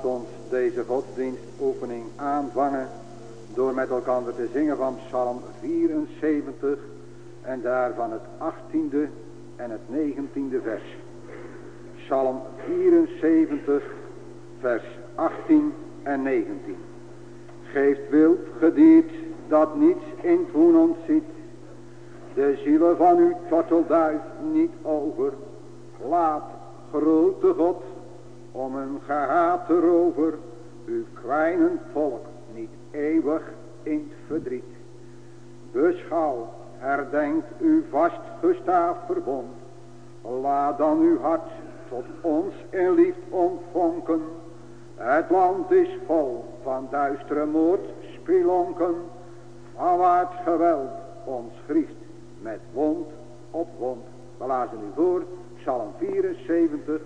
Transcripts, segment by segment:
Laat ons deze godsdienstoefening aanvangen door met elkaar te zingen van Psalm 74 en daarvan het 18e en het 19e vers. Psalm 74 vers 18 en 19. Geeft wild gediert dat niets in toen ontziet. De zielen van uw tortelduif niet over. Laat grote God om een gehaat erover uw kleine volk niet eeuwig in verdriet. Beschouw, herdenkt uw vastgestaafd verbond. Laat dan uw hart tot ons in liefde ontvonken. Het land is vol van duistere moord, spilonken, van waar het geweld ons grieft met wond op wond. We lazen u voor, Psalm 74, vers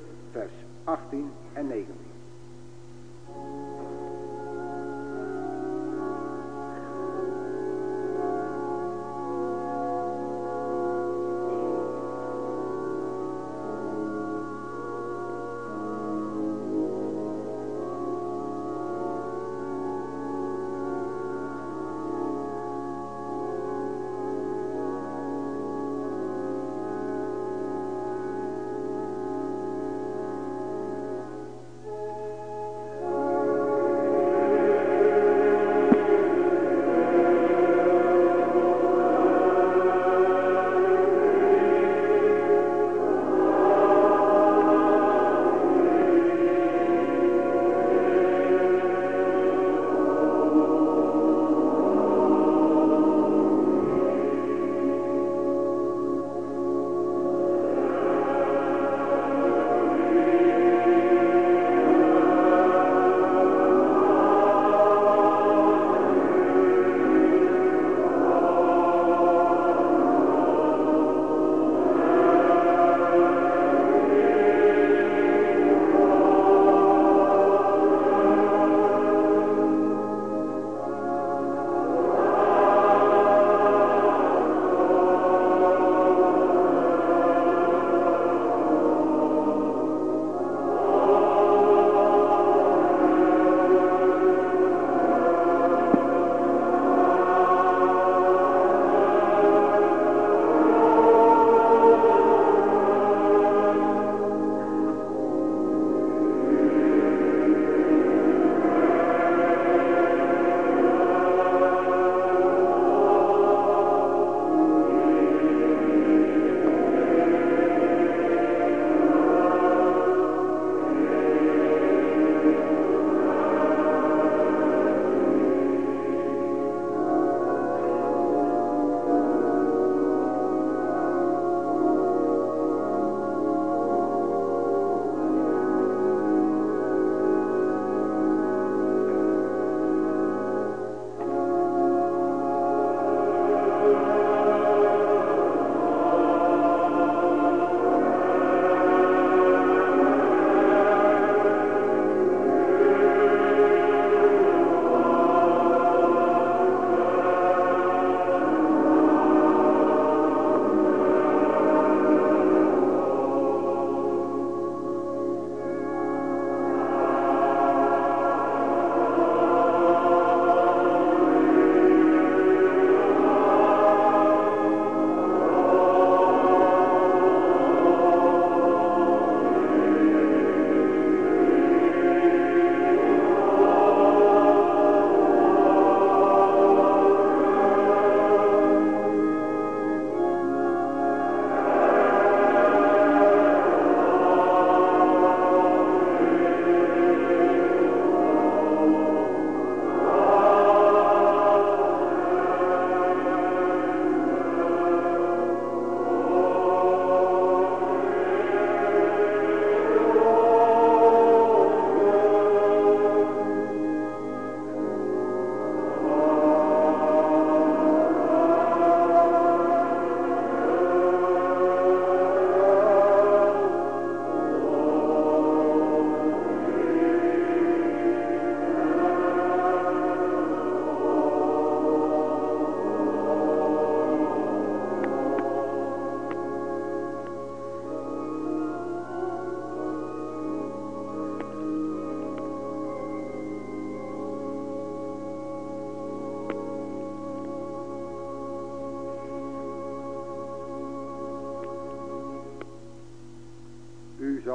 18 en 19.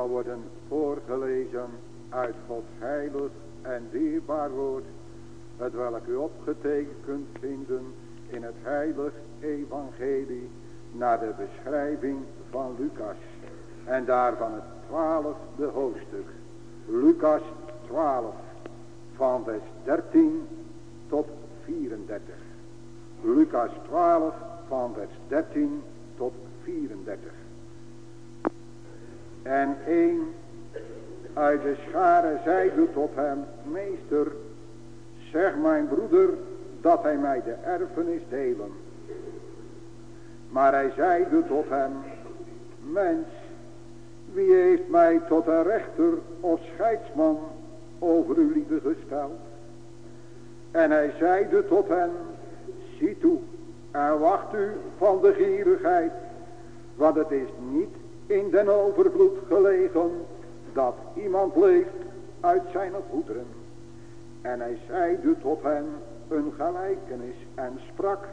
Worden voorgelezen uit Gods heilig en dierbaar woord, het welk u opgetekend kunt vinden in het heilig evangelie naar de beschrijving van Lucas. En daarvan het twaalfde hoofdstuk. Lucas 12 van vers 13 tot 34. Lucas 12 van vers 13 tot 34. En een uit de schare zeide tot hem, meester, zeg mijn broeder dat hij mij de erfenis delen. Maar hij zeide tot hem, mens, wie heeft mij tot een rechter of scheidsman over uw liefde gesteld? En hij zeide tot hen, zie toe en wacht u van de gierigheid, want het is niet in den overvloed gelegen dat iemand leeft uit zijn goederen. En hij zeide tot hen een gelijkenis en sprak,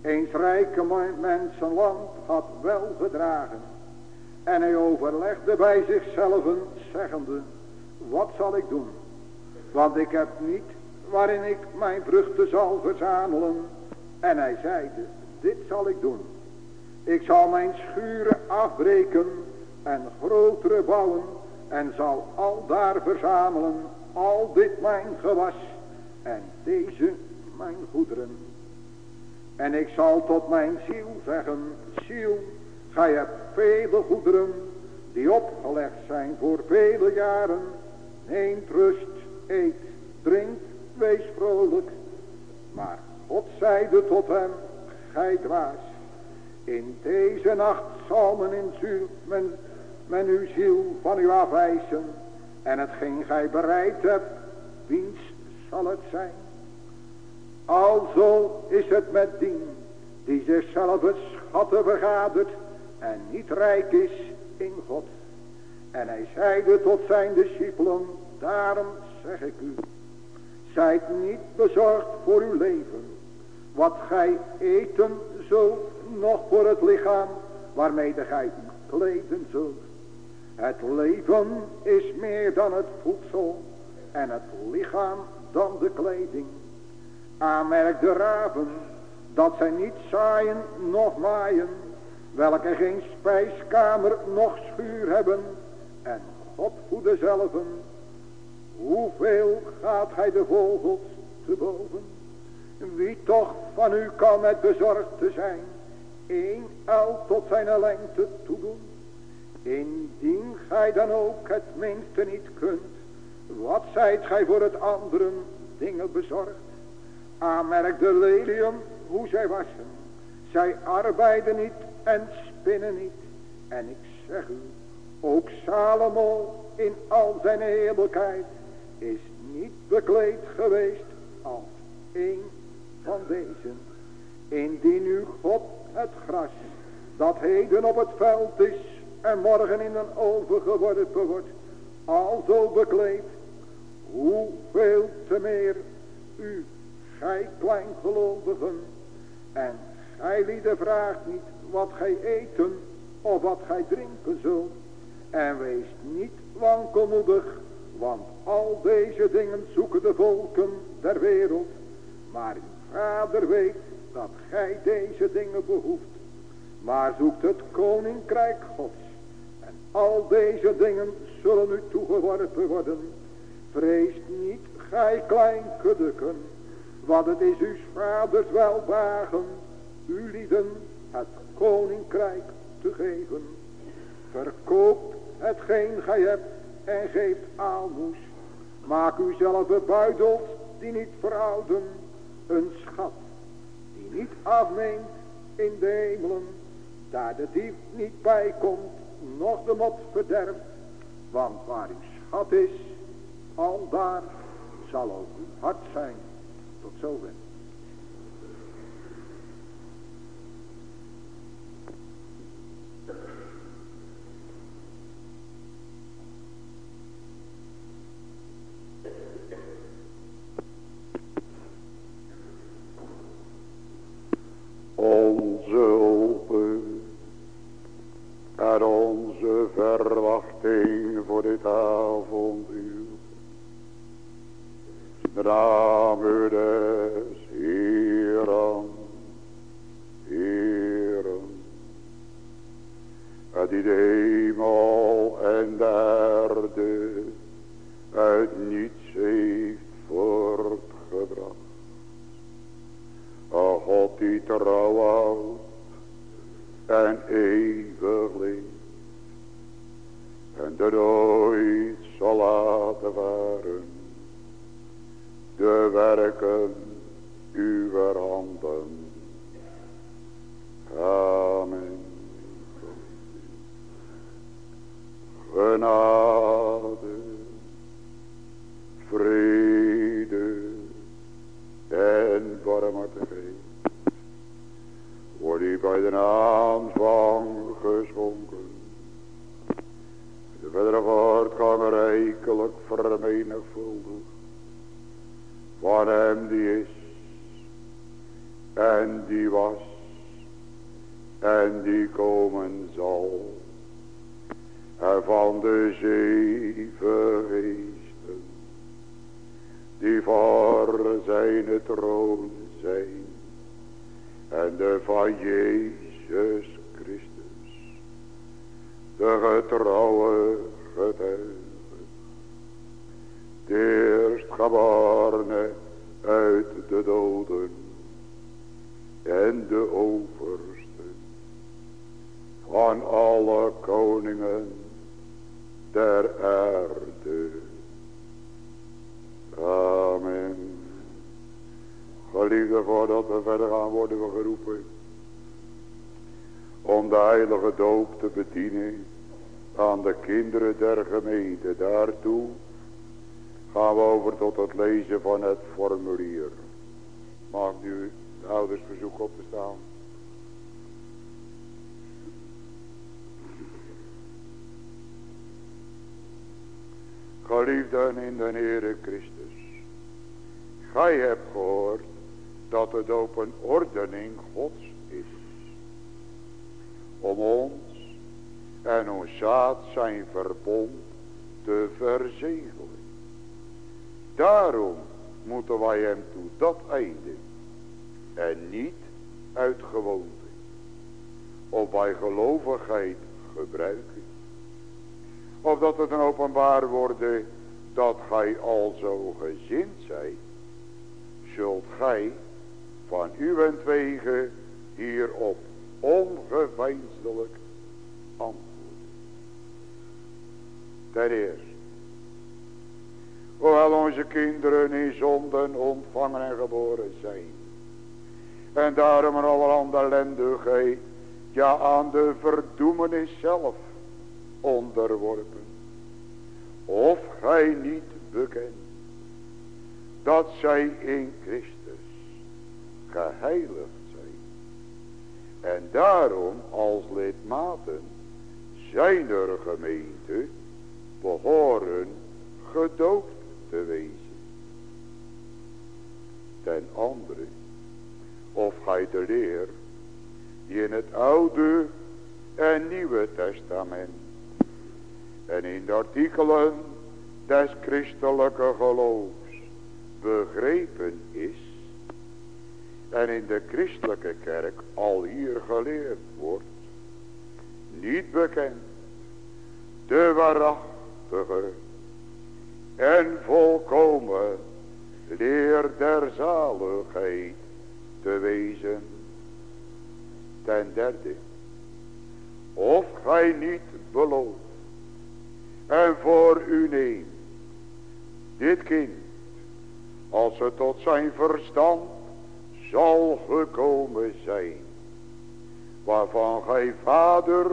eens rijke mensen land had wel gedragen. En hij overlegde bij zichzelf zeggende, wat zal ik doen? Want ik heb niet waarin ik mijn vruchten zal verzamelen. En hij zeide, dit zal ik doen. Ik zal mijn schuren afbreken en grotere bouwen en zal al daar verzamelen al dit mijn gewas en deze mijn goederen. En ik zal tot mijn ziel zeggen, ziel, gij hebt vele goederen die opgelegd zijn voor vele jaren. Neemt rust, eet, drinkt, wees vrolijk. Maar God zeide tot hem, gij dwaas, in deze nacht zal men, in ziel, men, men uw ziel van u afwijzen. En hetgeen gij bereid hebt, wiens zal het zijn? Alzo is het met dien die zichzelf het schatten vergadert en niet rijk is in God. En hij zeide tot zijn discipelen, daarom zeg ik u, zijt niet bezorgd voor uw leven, wat gij eten zult, nog voor het lichaam waarmee gij u kleden zult. Het leven is meer dan het voedsel en het lichaam dan de kleding. Aanmerk de raven dat zij niet zaaien noch maaien, welke geen spijskamer noch schuur hebben en God voeden zelven. Hoeveel gaat gij de vogels te boven? Wie toch van u kan met bezorgd te zijn, één el tot zijn lengte toedoen? Indien gij dan ook het minste niet kunt, wat zijt gij voor het anderen dingen bezorgd? Aanmerk de lelium hoe zij wassen. Zij arbeiden niet en spinnen niet. En ik zeg u, ook Salomo in al zijn heerlijkheid is niet bekleed geweest als een van deze. Indien u God het gras dat heden op het veld is en morgen in een oven geworpen wordt, alzo bekleed, hoeveel te meer u, gij kleingelovigen, en gij lieden vraagt niet wat gij eten of wat gij drinken zult. En wees niet wankelmoedig, want al deze dingen zoeken de volken der wereld. Maar uw vader weet dat gij deze dingen behoeft. Maar zoekt het koninkrijk gods. En al deze dingen zullen u toegeworpen worden. Vrees niet, gij klein kuddeken, want het is uw vaders welwagen, u lieden het koninkrijk te geven. Verkoop hetgeen gij hebt en geeft aalmoes. Maak uzelf buidels die niet verouden, een schat niet afneemt in de hemelen, daar de dief niet bijkomt, nog de mot verderft. Want waar uw schat is, al daar zal ook uw hart zijn. Tot zover. Onze open En onze verwachting voor dit avonduur. Naam u des Heeren, Heeren. En die de hemel en de aarde uit niets heeft voortgebracht. O God trouw en eeuwig leeft. En de nooit zal laten varen. De werken uw handen. Amen. Genade, vrede en barmhartigheid wordt u bij de aanvang geschonken. De verdere voortgang rijkelijk vermenigvuldigd. Van hem die is. En die was. En die komen zal. En van de zeven. Die voor zijn troon zijn. En de van Jezus Christus, de getrouwe getuige, de eerstgeborene uit de doden. En de overste. Van alle koningen der aarde. Amen. Geliefde, voordat we verder gaan worden we geroepen. Om de heilige doop te bedienen aan de kinderen der gemeente. Daartoe gaan we over tot het lezen van het formulier. Mag nu de ouders verzoeken op te staan. Geliefden in de Heere Christus. Gij hebt gehoord dat het doop een ordening gods is. Om ons en ons zaad zijn verbond te verzegelen. Daarom moeten wij hem toe dat einde en niet uit gewoonte of bij gelovigheid gebruiken. Of dat het een openbaar worden dat gij al zo gezind zijt, zult gij van uwentwege hierop ongeveinsdelijk antwoorden. Ten eerste, hoewel onze kinderen in zonden ontvangen en geboren zijn, en daarom een allerhande ellendigheid, ja aan de verdoemenis zelf onderworpen, of gij niet bekend, dat zij in Christus geheiligd zijn. En daarom als lidmaten zijner gemeente behoren gedoopt te wezen. Ten andere, of gij de leer die in het oude en nieuwe testament en in de artikelen des christelijke geloofs begrepen is en in de christelijke kerk al hier geleerd wordt, niet bekend, de waarachtige en volkomen leer der zaligheid te wezen. Ten derde, of gij niet belooft en voor u neemt dit kind, als het tot zijn verstand zal gekomen zijn. Waarvan gij vader,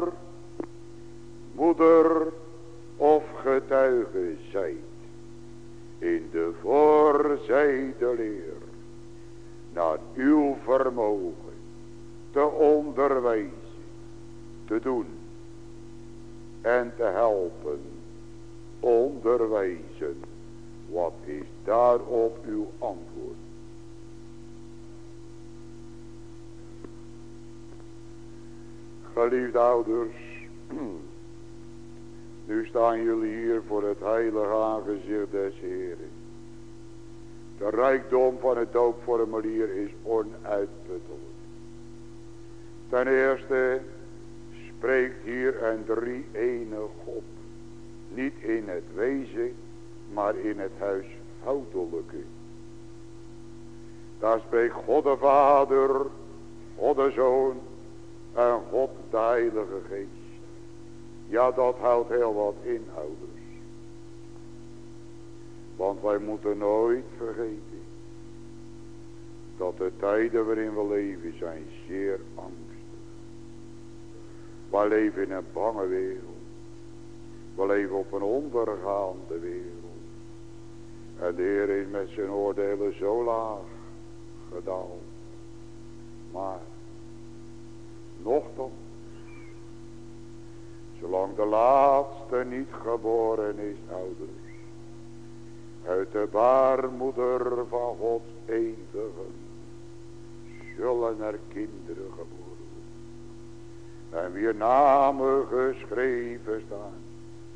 moeder of getuige zijt. In de voorzijde leer. Naar uw vermogen te onderwijzen. Te doen. En te helpen. Onderwijzen. Wat is daarop uw antwoord? Geliefde ouders, Nu staan jullie hier voor het heilige aangezicht des Heren. De rijkdom van het doopformulier is onuitputtelijk. Ten eerste spreekt hier een drie ene God. Niet in het wezen, maar in het huishoudelijke. Daar spreekt God de Vader, God de Zoon en God de Heilige Geest. Ja, dat houdt heel wat inhouders. Want wij moeten nooit vergeten dat de tijden waarin we leven zijn zeer angstig. Wij leven in een bange wereld. We leven op een ondergaande wereld. En de Heer is met zijn oordelen zo laag gedaald. Maar, nochtans, zolang de laatste niet geboren is, ouders, uit de baarmoeder van Gods eeuwige, zullen er kinderen geboren worden. En wie namen geschreven staan,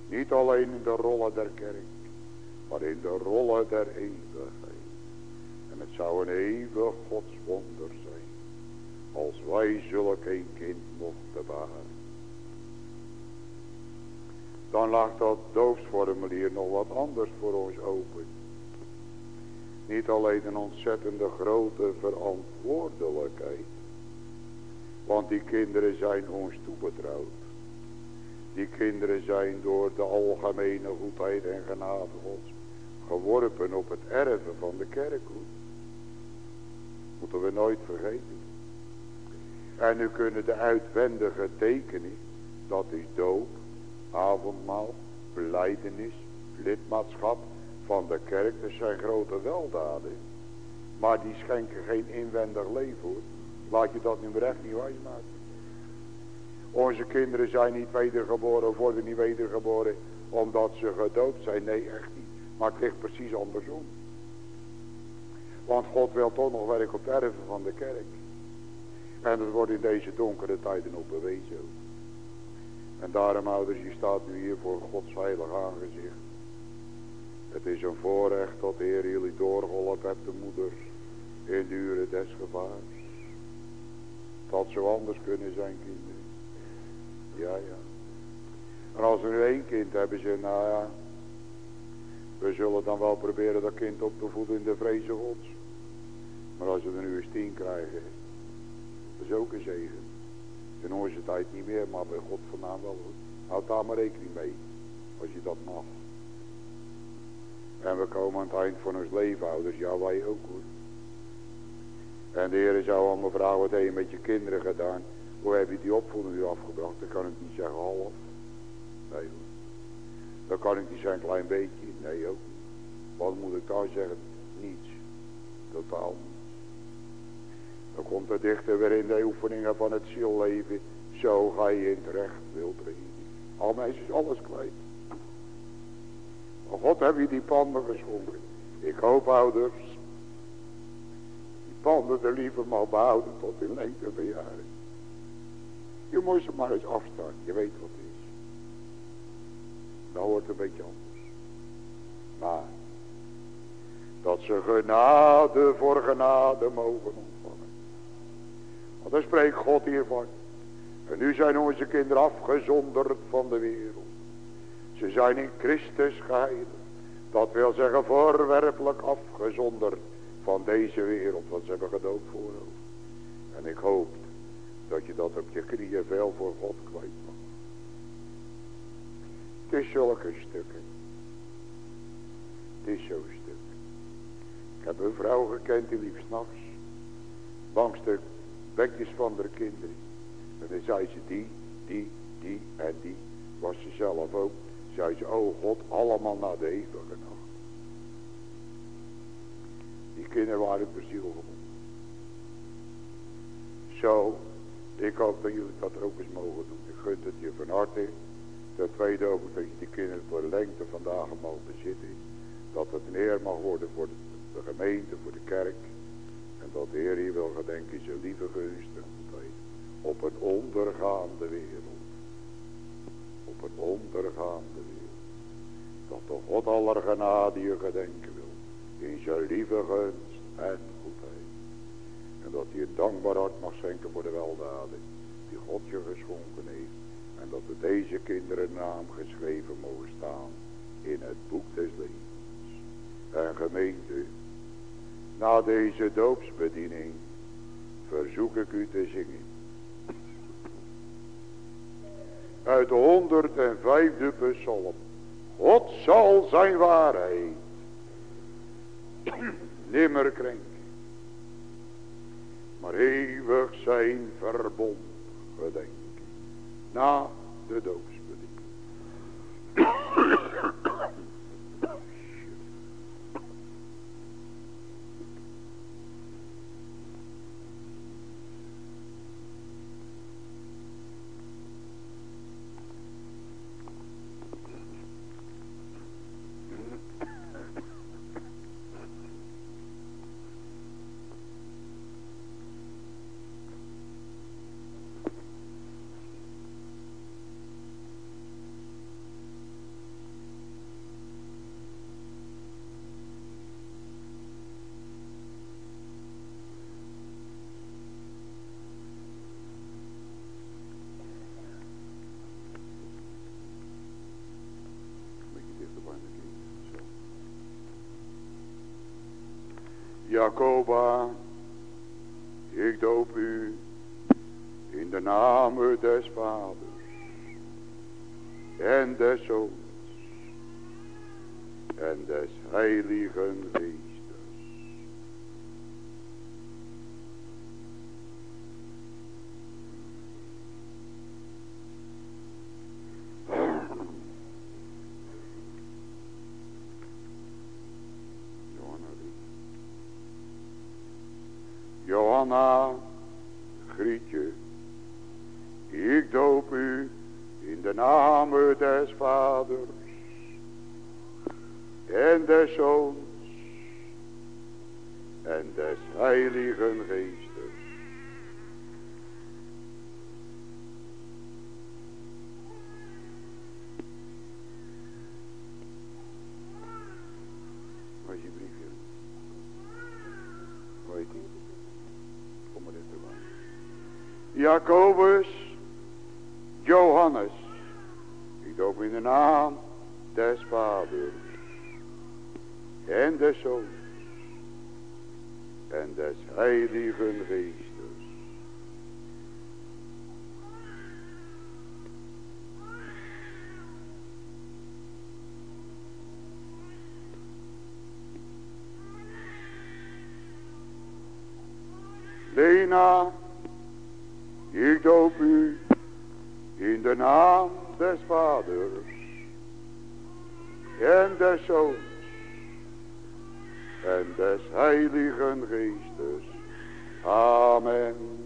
niet alleen in de rollen der kerk, maar in de rollen der eeuwigheid. En het zou een eeuwig godswonder zijn, als wij zulk een kind mochten baren. Dan lag dat doopsformulier nog wat anders voor ons open. Niet alleen een ontzettende grote verantwoordelijkheid. Want die kinderen zijn ons toebetrouwd. Die kinderen zijn door de algemene goedheid en genade gods geworpen op het erven van de kerkhoed. Moeten we nooit vergeten. En nu kunnen de uitwendige tekening, dat is doop, avondmaal, beleidenis, lidmaatschap van de kerk, dat zijn grote weldaden. Maar die schenken geen inwendig leven hoor. Laat je dat nu maar echt niet wijsmaken. Onze kinderen zijn niet wedergeboren of worden niet wedergeboren omdat ze gedoopt zijn. Nee, echt niet. Maar ligt precies andersom. Want God wil toch nog werk op het erven van de kerk. En dat wordt in deze donkere tijden ook bewezen. En daarom ouders, je staat nu hier voor Gods heilig aangezicht. Het is een voorrecht dat de Heer jullie doorgeholpen hebt, de moeder, in de uren des gevaars. Dat zou anders kunnen zijn, kinderen. Ja, ja. En als we nu één kind hebben, ze, nou ja, we zullen dan wel proberen dat kind op te voeden in de vrezen gods. Maar als we er nu eens tien krijgen, dat is ook een zegen. In onze tijd niet meer, maar bij God vandaan wel. Houd daar maar rekening mee, als je dat mag. En we komen aan het eind van ons leven, ouders. Ja, wij ook hoor. En de Heer zou allemaal vragen, wat heb je met je kinderen gedaan? Hoe heb je die opvoeding nu afgebracht? Dan kan ik niet zeggen half. Nee hoor. Dan kan ik niet zeggen een klein beetje. Nee ook Wat moet ik dan zeggen? Niets. Totaal niets. Dan komt er dichter weer in de oefeningen van het zielleven. Zo ga je in het recht wilt reden. Al mensen is alles kwijt. Maar God heb je die panden geschonken. Ik hoop ouders. Die panden er liever maar behouden tot in lengte van jaren. Je moet ze maar eens afstaan. Je weet wat het is. Dat hoort een beetje anders. Maar. Dat ze genade voor genade mogen ontvangen. Want dan spreekt God hiervan. En nu zijn onze kinderen afgezonderd van de wereld. Ze zijn in Christus geheiligd. Dat wil zeggen voorwerpelijk afgezonderd van deze wereld. Want ze hebben gedoopt voor En ik hoop dat je dat op je knieën veel voor God kwijt mag. Het is zulke stukken. Het is zo'n stuk. Ik heb een vrouw gekend die liep s'nachts. Langs de bekjes van de kinderen. En dan zei ze die, die, die en die. Was ze zelf ook. Zei ze, oh God, allemaal naar de eeuwige nacht. Die kinderen waren gewonnen. Zo, ik hoop dat jullie dat ook eens mogen doen. Ik gun het je van harte. Ten tweede ook dat je die kinderen voor de lengte vandaag mag bezitten dat het neer mag worden voor de, gemeente, voor de kerk. En dat de Heer hier wil gedenken zijn lieve goedheid op een ondergaande wereld. Op een ondergaande wereld. Dat de God aller genade je gedenken wil. In zijn lieve gunst en goedheid. En dat hij een dankbaar hart mag schenken voor de weldaden die God je geschonken heeft. En dat er deze kinderen naam geschreven mogen staan in het boek des levens. En gemeente, na deze doopsbediening verzoek ik u te zingen. Uit de 105e psalm. God zal zijn waarheid nimmer krenken. Maar eeuwig zijn verbond gedenken. Na de doopsbediening. Jacoba, ik doop u in de naam des vaders en des zoons en des heiligen geestes. Naam des vaders en des zoons en des heiligen geestes. Alsjeblieft, hoe heet die? Kom maar dichterbij. Jacobus, Johannes, in de naam des vaders en des zoons en des heiligen geestes. Lena, ik doop u in de naam des vaders en des zoons en des heiligen geestes. Amen.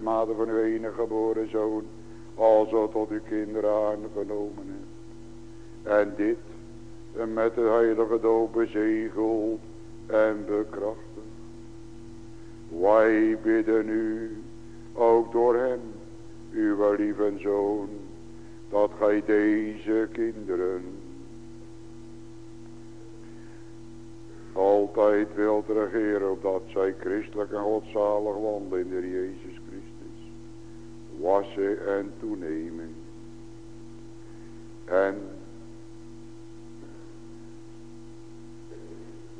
Lidmate van uw enige geboren Zoon alzo tot uw kinderen aangenomen hebt en dit met de heilige doop bezegeld en bekrachtigd. Wij bidden u, ook door hem, uw lieve zoon, dat gij deze kinderen altijd wilt regeren, opdat zij christelijk en godzalig wandelen in de Jezus wassen en toenemen. En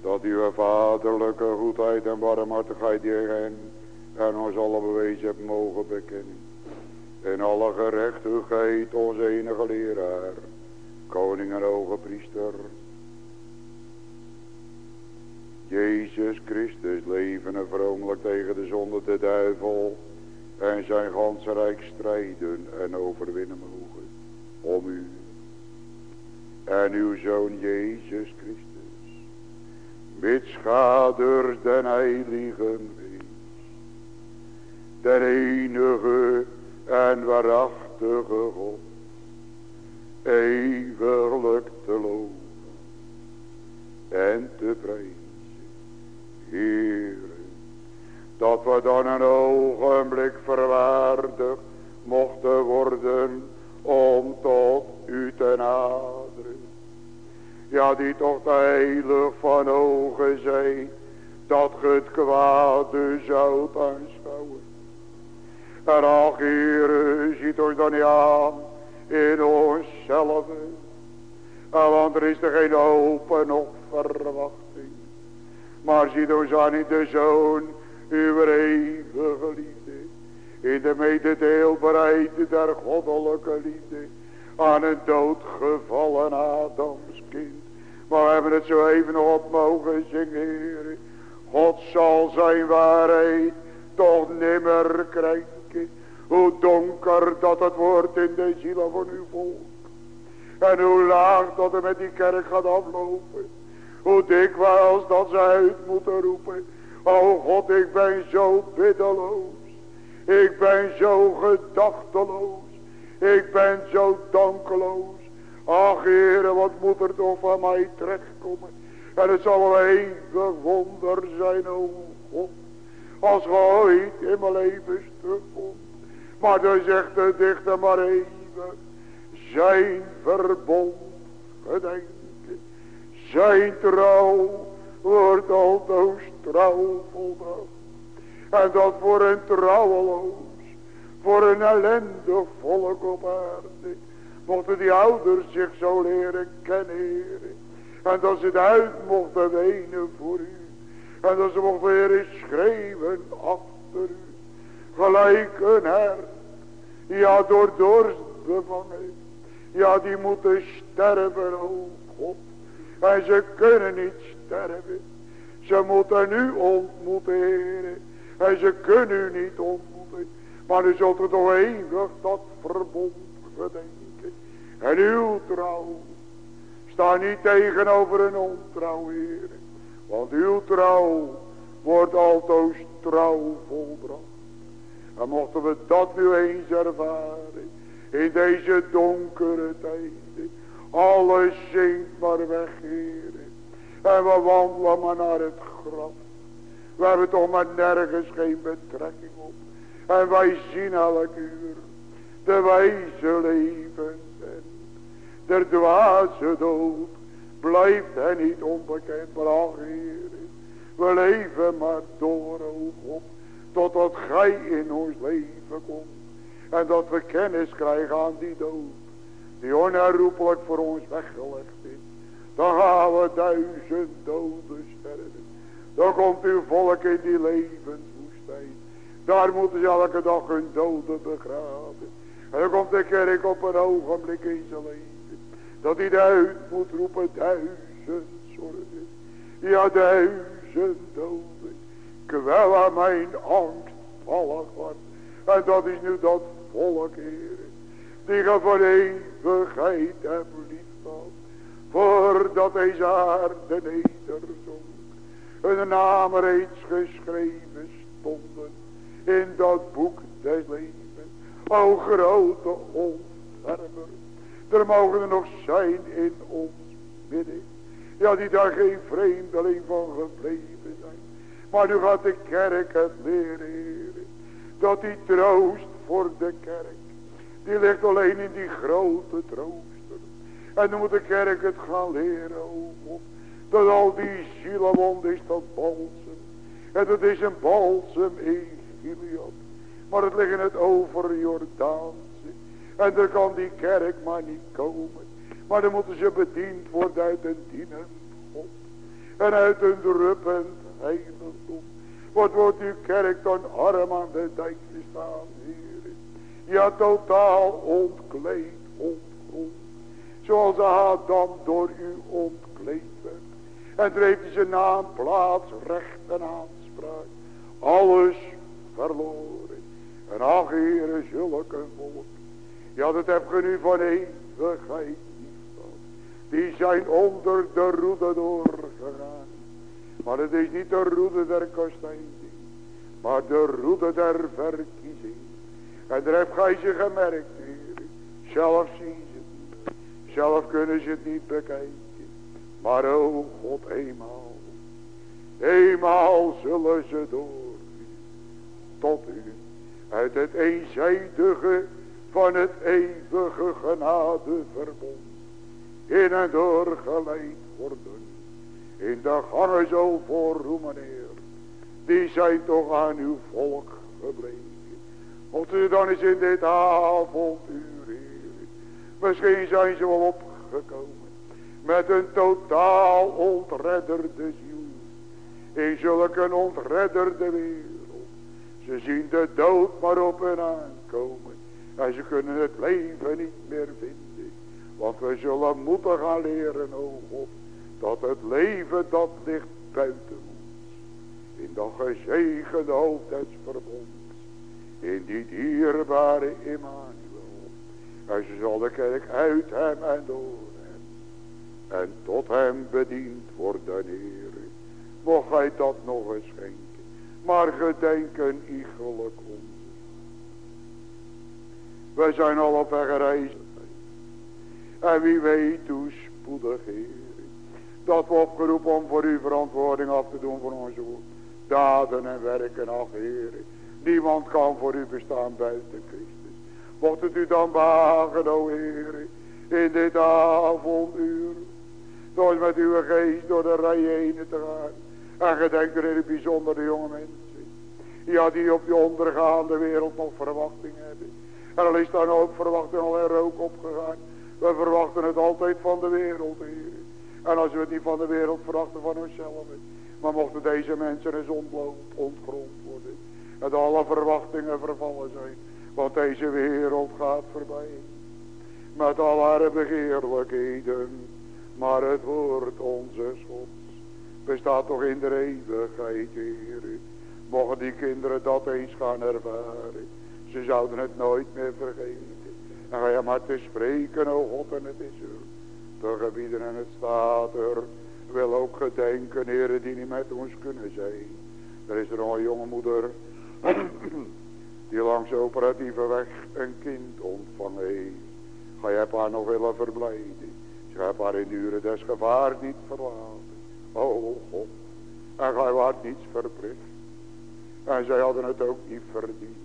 dat uw vaderlijke goedheid en barmhartigheid hen en ons alle bewezen hebt mogen bekennen. In alle gerechtigheid ons enige leraar, koning en hoge priester, Jezus Christus leven en vromelijk tegen de zonde de duivel en zijn ganse rijk strijden en overwinnen mogen om u en uw zoon Jezus Christus met schaders den heiligen wees, den enige en waarachtige God, eeuwiglijk te loven en te prijzen. Heere, dat we dan een ogenblik verwaardigd mochten worden om tot u te naderen ja die toch heilig van ogen zijn, dat ge het kwade zoudt aanschouwen. En ach, Heer, ziet ons dan niet in onszelf. Want er is er geen hoop en nog verwachting. Maar ziet ons aan in de Zoon, uw eeuwige liefde. In de mededeelbaarheid der goddelijke liefde. Aan een doodgevallen Adams kind. Maar we hebben het zo even nog op mogen zingen, Heer. God zal zijn waarheid toch nimmer krijgen. Hoe donker dat het wordt in de zielen van uw volk. En hoe laag dat het met die kerk gaat aflopen. Hoe dikwijls dat ze uit moeten roepen. O God, ik ben zo biddeloos. Ik ben zo gedachteloos. Ik ben zo dankeloos. Ach Heere, wat moet er toch van mij terechtkomen. En het zal een eeuwig wonder zijn, o God. Als ooit in mijn leven terugkomt. Maar dan zegt de dichter maar even. Zijn verbond gedenken. Zijn trouw wordt altoos trouw volbracht. En dat voor een trouweloos. Voor een ellendig volk op aarde mochten die ouders zich zo leren kennen, Heer. En dat ze het uit mochten wenen voor u. En dat ze mochten leren schreeuwen achter u. Gelijk een hert. Ja, door dorst bevangen. Ja, die moeten sterven, oh God. En ze kunnen niet sterven. Ze moeten u ontmoeten, Heer. En ze kunnen u niet ontmoeten. Maar u zult er toch eeuwig dat verbond gedenken. En uw trouw. Sta niet tegenover een ontrouw, Heer. Want uw trouw wordt altoos trouw volbracht. En mochten we dat nu eens ervaren. In deze donkere tijden. Alles zinkt maar weg, Heer. En we wandelen maar naar het graf. We hebben toch maar nergens geen betrekking op. En wij zien elk uur de wijze leven der dwaze dood blijft hij niet onbekend. Maar ach Heer, we leven maar door, o God, totdat gij in ons leven komt. En dat we kennis krijgen aan die dood. Die onherroepelijk voor ons weggelegd. Dan gaan we duizend doden sterven. Dan komt uw volk in die levenswoestijn. Daar moeten ze elke dag hun doden begraven. En dan komt de kerk op een ogenblik in zijn leven. Dat hij uit moet roepen duizend zorgen. Ja duizend doden. Kwel aan mijn angst vallig wordt. En dat is nu dat volk, Heer. Die ge voor eeuwigheid hebben Voordat deze aarde nederzonk. Hun naam reeds geschreven stonden. In dat boek des levens. O grote ontfermer. Er mogen er nog zijn in ons midden. Ja, die daar geen vreemdeling van gebleven zijn. Maar nu gaat de kerk het leren, Dat die troost voor de kerk. Die ligt alleen in die grote trooster. En dan moet de kerk het gaan leren, oh Dat al die zielenwond is dat balsem. En dat is een balsem in. Maar het ligt in het over Jordaanse. En daar kan die kerk maar niet komen. Maar dan moeten ze bediend worden uit een dienend God. En uit een druppend heiligdom. Wat wordt uw kerk dan arm aan de dijk staan, Heer. Ja, totaal ontkleed, ontgrond. Zoals Adam door u ontkleed werd. En dreef hij zijn naam, plaats, recht en aanspraak. Alles verloren. En ach, Heer, zulke volk. Ja, dat heb je nu van eeuwigheid die zijn onder de roede doorgegaan. Maar het is niet de roede der kostijning, maar de roede der verkiezing. En daar heb gij ze gemerkt, heer. Zelf zien Zelf kunnen ze het niet bekijken. Maar o God, eenmaal. Eenmaal zullen ze door. Tot u. Uit het eenzijdige van het eeuwige genadeverbond in en door geleid worden. In de gangen zo voor meneer, die zijn toch aan uw volk gebleven. Mocht u dan eens in dit avonduur. Misschien zijn ze wel opgekomen met een totaal ontredderde ziel. In zulke ontredderde wereld. Ze zien de dood maar op hen aankomen. En ze kunnen het leven niet meer vinden. Want we zullen moeten gaan leren, o God, dat het leven dat ligt buiten ons. In dat gezegende hoofd des verbonds. In die dierbare Emmanuel. En ze zal de kerk uit hem en door hem. En tot hem bediend worden, Heer. Mocht gij dat nog eens schenken. Maar gedenken iegelijk ons. Wij zijn al op weg en wie weet hoe spoedig, Heer. Dat we opgeroepen om voor uw verantwoording af te doen voor onze daden en werken, ach Heer. Niemand kan voor u bestaan buiten Christus. Mocht het u dan behagen, o Heer, in dit avonduur. Door met uw geest door de rij heen te gaan. En gedenk er in het de jonge mensen. Ja, die op die ondergaande wereld nog verwachting hebben. En al is dan ook verwachting al in rook opgegaan. We verwachten het altijd van de wereld, Heer. En als we het niet van de wereld verwachten van onszelf. Maar mochten deze mensen eens ontgrond worden. En alle verwachtingen vervallen zijn. Want deze wereld gaat voorbij. Met al haar begeerlijkheden. Maar het woord onze Gods bestaat toch in de eeuwigheid, Heer. Mogen die kinderen dat eens gaan ervaren. Ze zouden het nooit meer vergeten. En wij maar te spreken, o God, en het is er. De gebieden en het staat er. Wil ook gedenken, heren, die niet met ons kunnen zijn. Er is er een jonge moeder. die langs de operatieve weg een kind ontvangen heeft. Ga je haar nog willen verblijden. Ze hebt haar in uren des gevaar niet verlaten. O God. En gij waart niets verplicht. En zij hadden het ook niet verdiend.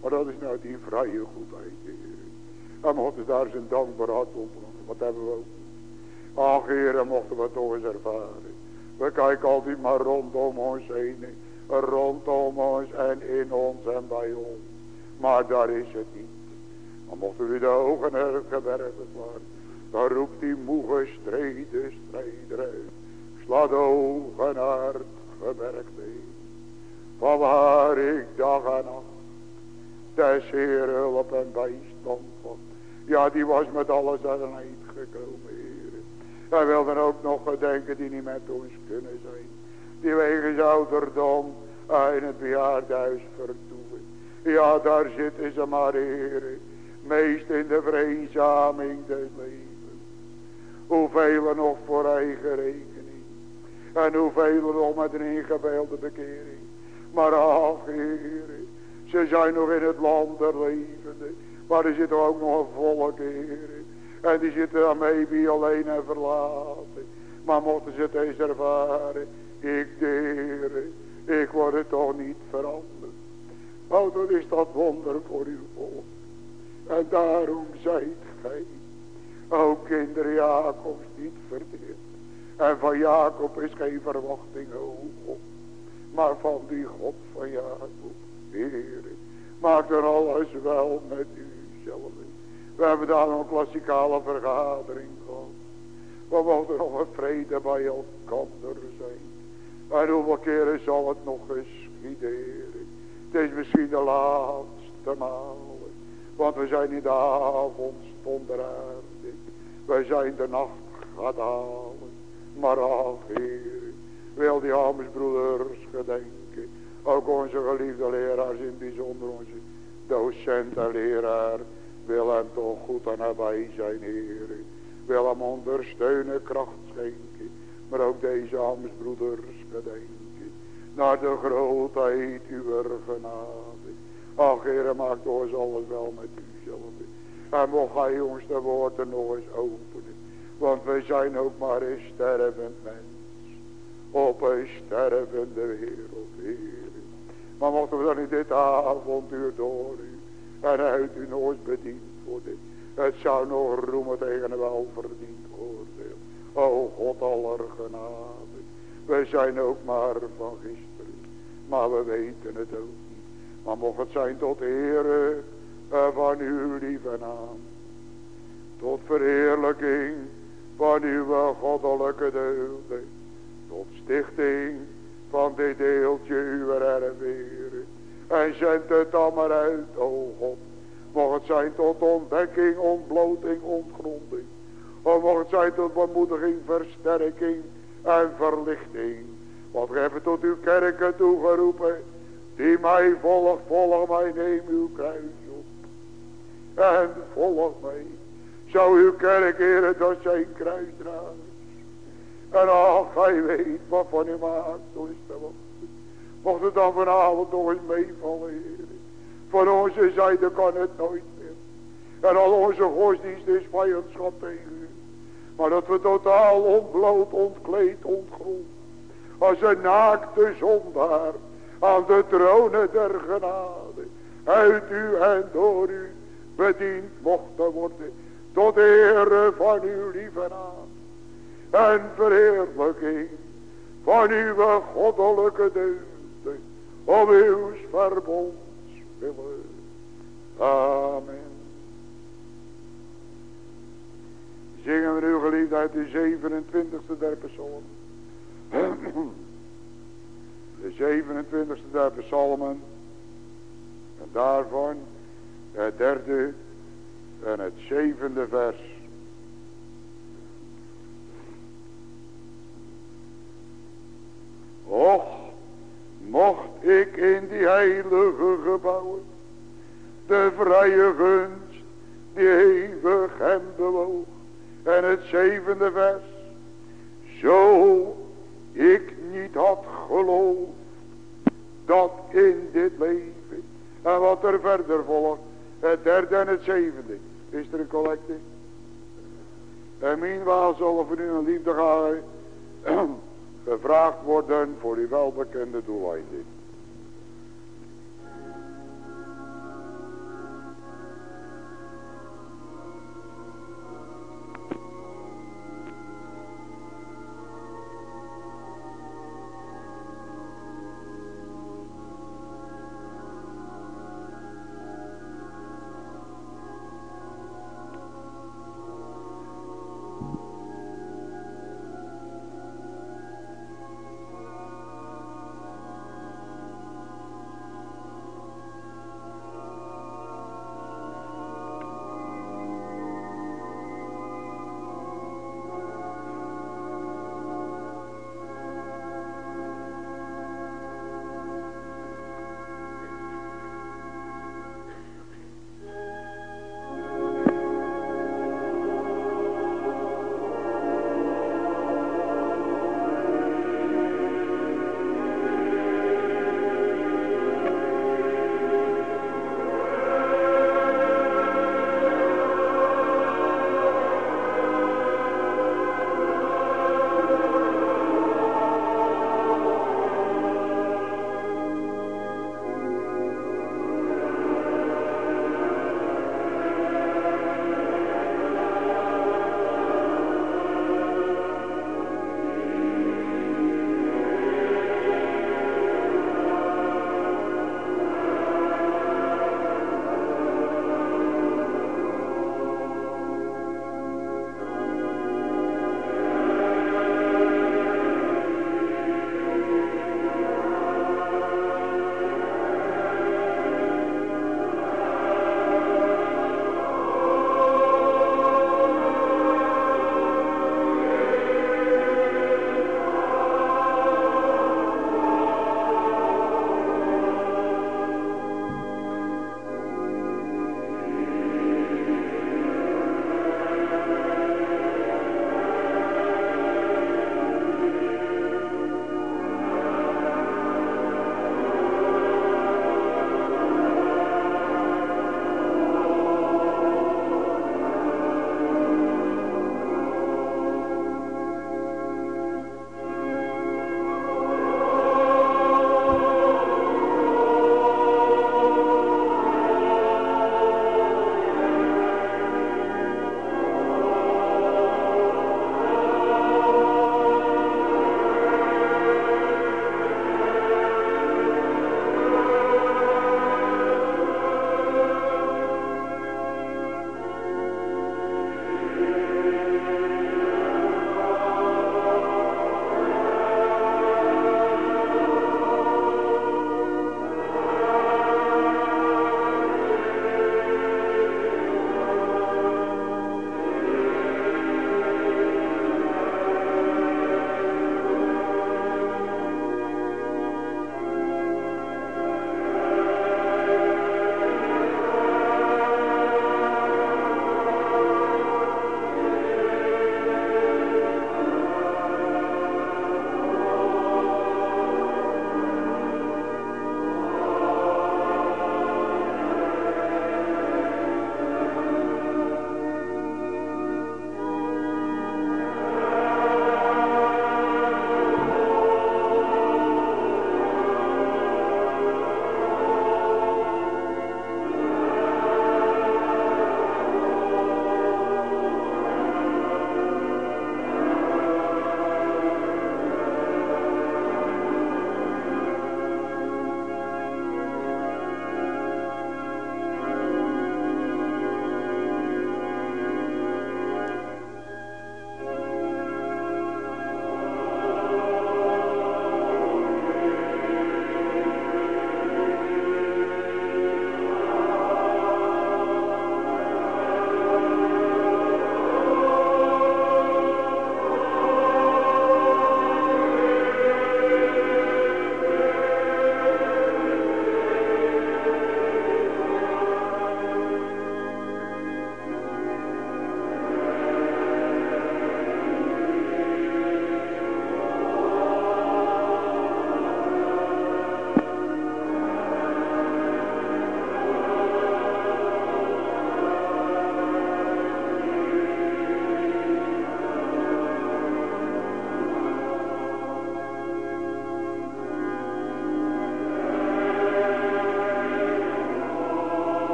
Maar dat is nou die vrije goedheid, Heer. Dan mochten daar zijn dankbaar hart ontvangen. Wat hebben we ook. Ach heren, mochten we toch eens ervaren. We kijken altijd maar rondom ons heen. Rondom ons en in ons en bij ons. Maar daar is het niet. Maar mochten u de ogen er gewerkt worden. Dan roept die moe gestreden strijder uit. Sla de ogen het gewerkt heen. Van waar ik dag en nacht. Des Heer hulp en bijstand van. Ja, die was met alles aan een eind gekomen, Heer. Hij wil dan ook nog gedenken die niet met ons kunnen zijn. Die wegens ouderdom in het bejaardenhuis vertoeven. Ja, daar zitten ze maar, Heer. Meest in de vreedzaming des levens. Hoeveel nog voor eigen rekening. En hoeveel nog met een ingebeelde bekering. Maar ach, Heer. Ze zijn nog in het land der levenden. Maar er zit ook nog een volk, Heer. En die zitten maybe alleen en verlaten. Maar mochten ze het eens ervaren. Ik, de ik word het toch niet veranderd. Oh, dat is dat wonder voor uw volk. En daarom zijt gij, ook kinderen Jacobs, niet verdeeld. En van Jacob is geen verwachting hoog Maar van die God van Jacob, Heer, maak er alles wel met u zelf. We hebben daar een klassikale vergadering gehad. We mogen nog een vrede bij elkaar zijn. En hoeveel keren zal het nog geschieden, Het is misschien de laatste maal. Want we zijn in de avond onder aarde. Wij zijn de nacht gaat halen. Maar ach, Heer, wil die broeders gedenken. Ook onze geliefde leraars in bijzonder onze docent en leraar. Wil hem toch goed aan nabij zijn, Heer. Wil hem ondersteunen, kracht schenken. Maar ook deze broeders gedenken. Naar de grootheid uw genade. Ach, Heer, maak ons alles wel met u. En mocht hij ons de woorden nog eens openen. Want wij zijn ook maar een stervend mens. Op een stervende wereld, Heer. Maar mochten we dan in dit avontuur door u. En uit u eens bediend worden. Het zou nog roemen tegen een welverdiend oordeel. O God aller genade. Wij zijn ook maar van gisteren. Maar we weten het ook niet. Maar mocht het zijn tot ere van uw lieve naam. Tot verheerlijking van uw goddelijke deugden. Tot stichting van dit deeltje uw erferen. En zend het dan maar uit, o God. Mocht het zijn tot ontdekking, ontbloting, ontgronding. Of mocht het zijn tot bemoediging, versterking en verlichting. Want gij tot uw kerken toegeroepen. Die mij volgt, volg mij, neem uw kruis op. En volg mij. Zou uw kerk eren dat zijn kruis draagt. En ach, gij weet wat van maakt, zo is Mocht het dan vanavond nog eens meevallen, heren. Van onze zijde kan het nooit meer. En al onze godsdienst is vijandschap tegen. Maar dat we totaal ontbloot, ontkleed, ontgrond. Als een naakte zondaar aan de tronen der genade. Uit u en door u bediend mochten worden. Tot ere van uw lieve naam. En verheerlijking van uw goddelijke deugden. Om uw verbonds willen. Amen. Zingen we nu geliefd uit de 27e der psalm. De 27e der psalmen. En daarvan het derde en het zevende vers. Och, mocht ik in die heilige gebouwen de vrije gunst die eeuwig hem bewoog en het zevende vers. Zo ik niet had geloofd dat in dit leven. En wat er verder volgt. Het derde en het zevende. Is er een collecte? En minwaal zullen voor u een liefde gaan gevraagd worden voor uw welbekende doeleinden.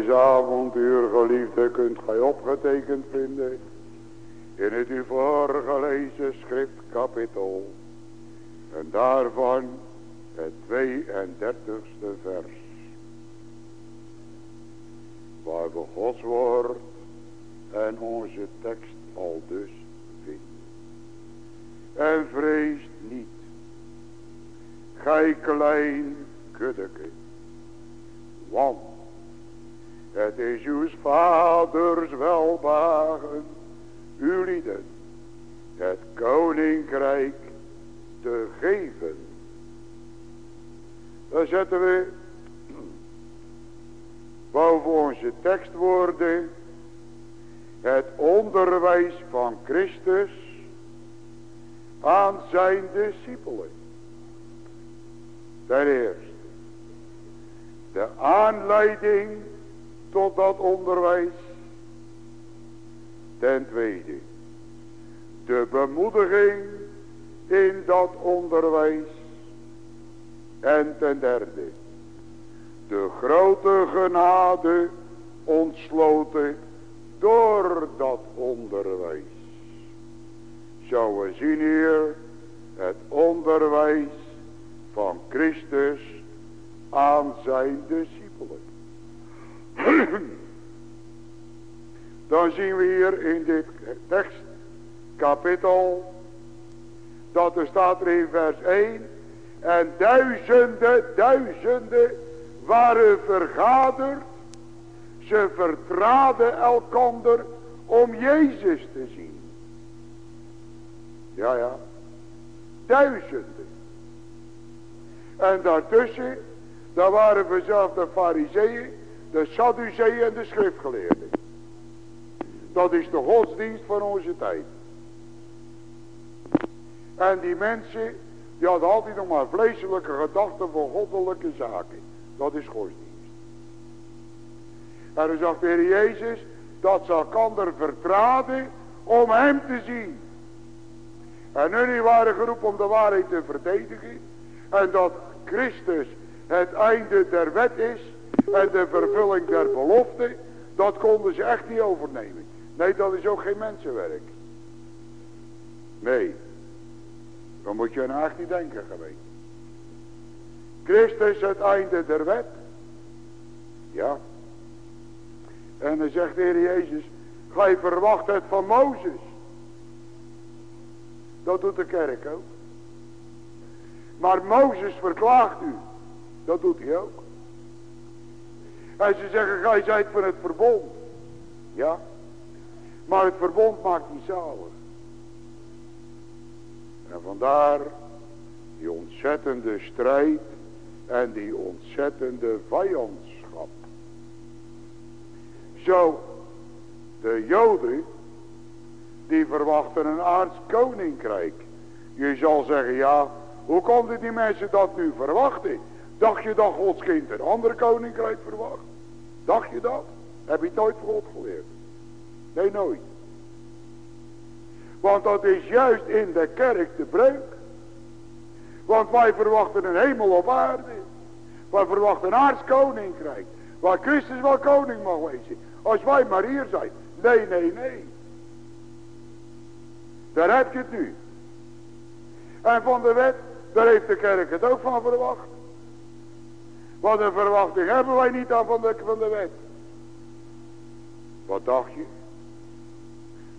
Deze avontuur, geliefde, kunt gij opgetekend vinden in het u voorgelezen schriftkapitel. En daarvan het 32ste vers. Waar we Gods woord en onze tekst al dus vinden. En vreest niet, gij klein kuddeke, is uw vaders welbagen, uw het koninkrijk te geven. Dan zetten we boven onze tekstwoorden het onderwijs van Christus aan zijn discipelen. Ten eerste, de aanleiding tot dat onderwijs. Ten tweede, de bemoediging in dat onderwijs. En ten derde, de grote genade ontsloten door dat onderwijs. Zo we zien hier het onderwijs van Christus aan zijn discipelen. Dan zien we hier in dit tekstkapitel dat er staat er in vers 1 en duizenden, duizenden waren vergaderd. Ze vertraden elkander om Jezus te zien. Ja, ja. Duizenden. En daartussen, daar waren vanzelf de fariseeën, de sadduceeën en de schriftgeleerden. Dat is de godsdienst van onze tijd. En die mensen, die hadden altijd nog maar vleeselijke gedachten voor goddelijke zaken. Dat is godsdienst. En dan zegt de Heer Jezus, dat ze elkaar vertraden om hem te zien. En jullie waren geroepen om de waarheid te verdedigen. En dat Christus het einde der wet is. En de vervulling der belofte. Dat konden ze echt niet overnemen. Nee, dat is ook geen mensenwerk. Nee. Dan moet je echt niet denken geweest. Christus het einde der wet. Ja. En dan zegt de Heer Jezus. Gij verwacht het van Mozes. Dat doet de kerk ook. Maar Mozes verklaagt u. Dat doet hij ook. En ze zeggen, gij zijt van het verbond. Ja. Maar het verbond maakt niet zalig. En vandaar die ontzettende strijd en die ontzettende vijandschap. Zo, de Joden, die verwachten een aards koninkrijk. Je zal zeggen, ja, hoe konden die mensen dat nu verwachten? Dacht je dat Gods kind een ander koninkrijk verwacht? Dacht je dat? Heb je nooit van God geleerd? Nee, nooit. Want dat is juist in de kerk de breuk. Want wij verwachten een hemel op aarde. Wij verwachten een aardskoninkrijk. Waar Christus wel koning mag wezen. Als wij maar hier zijn. Nee, nee, nee. Daar heb je het nu. En van de wet, daar heeft de kerk het ook van verwacht. Wat een verwachting hebben wij niet aan van de, van de wet. Wat dacht je?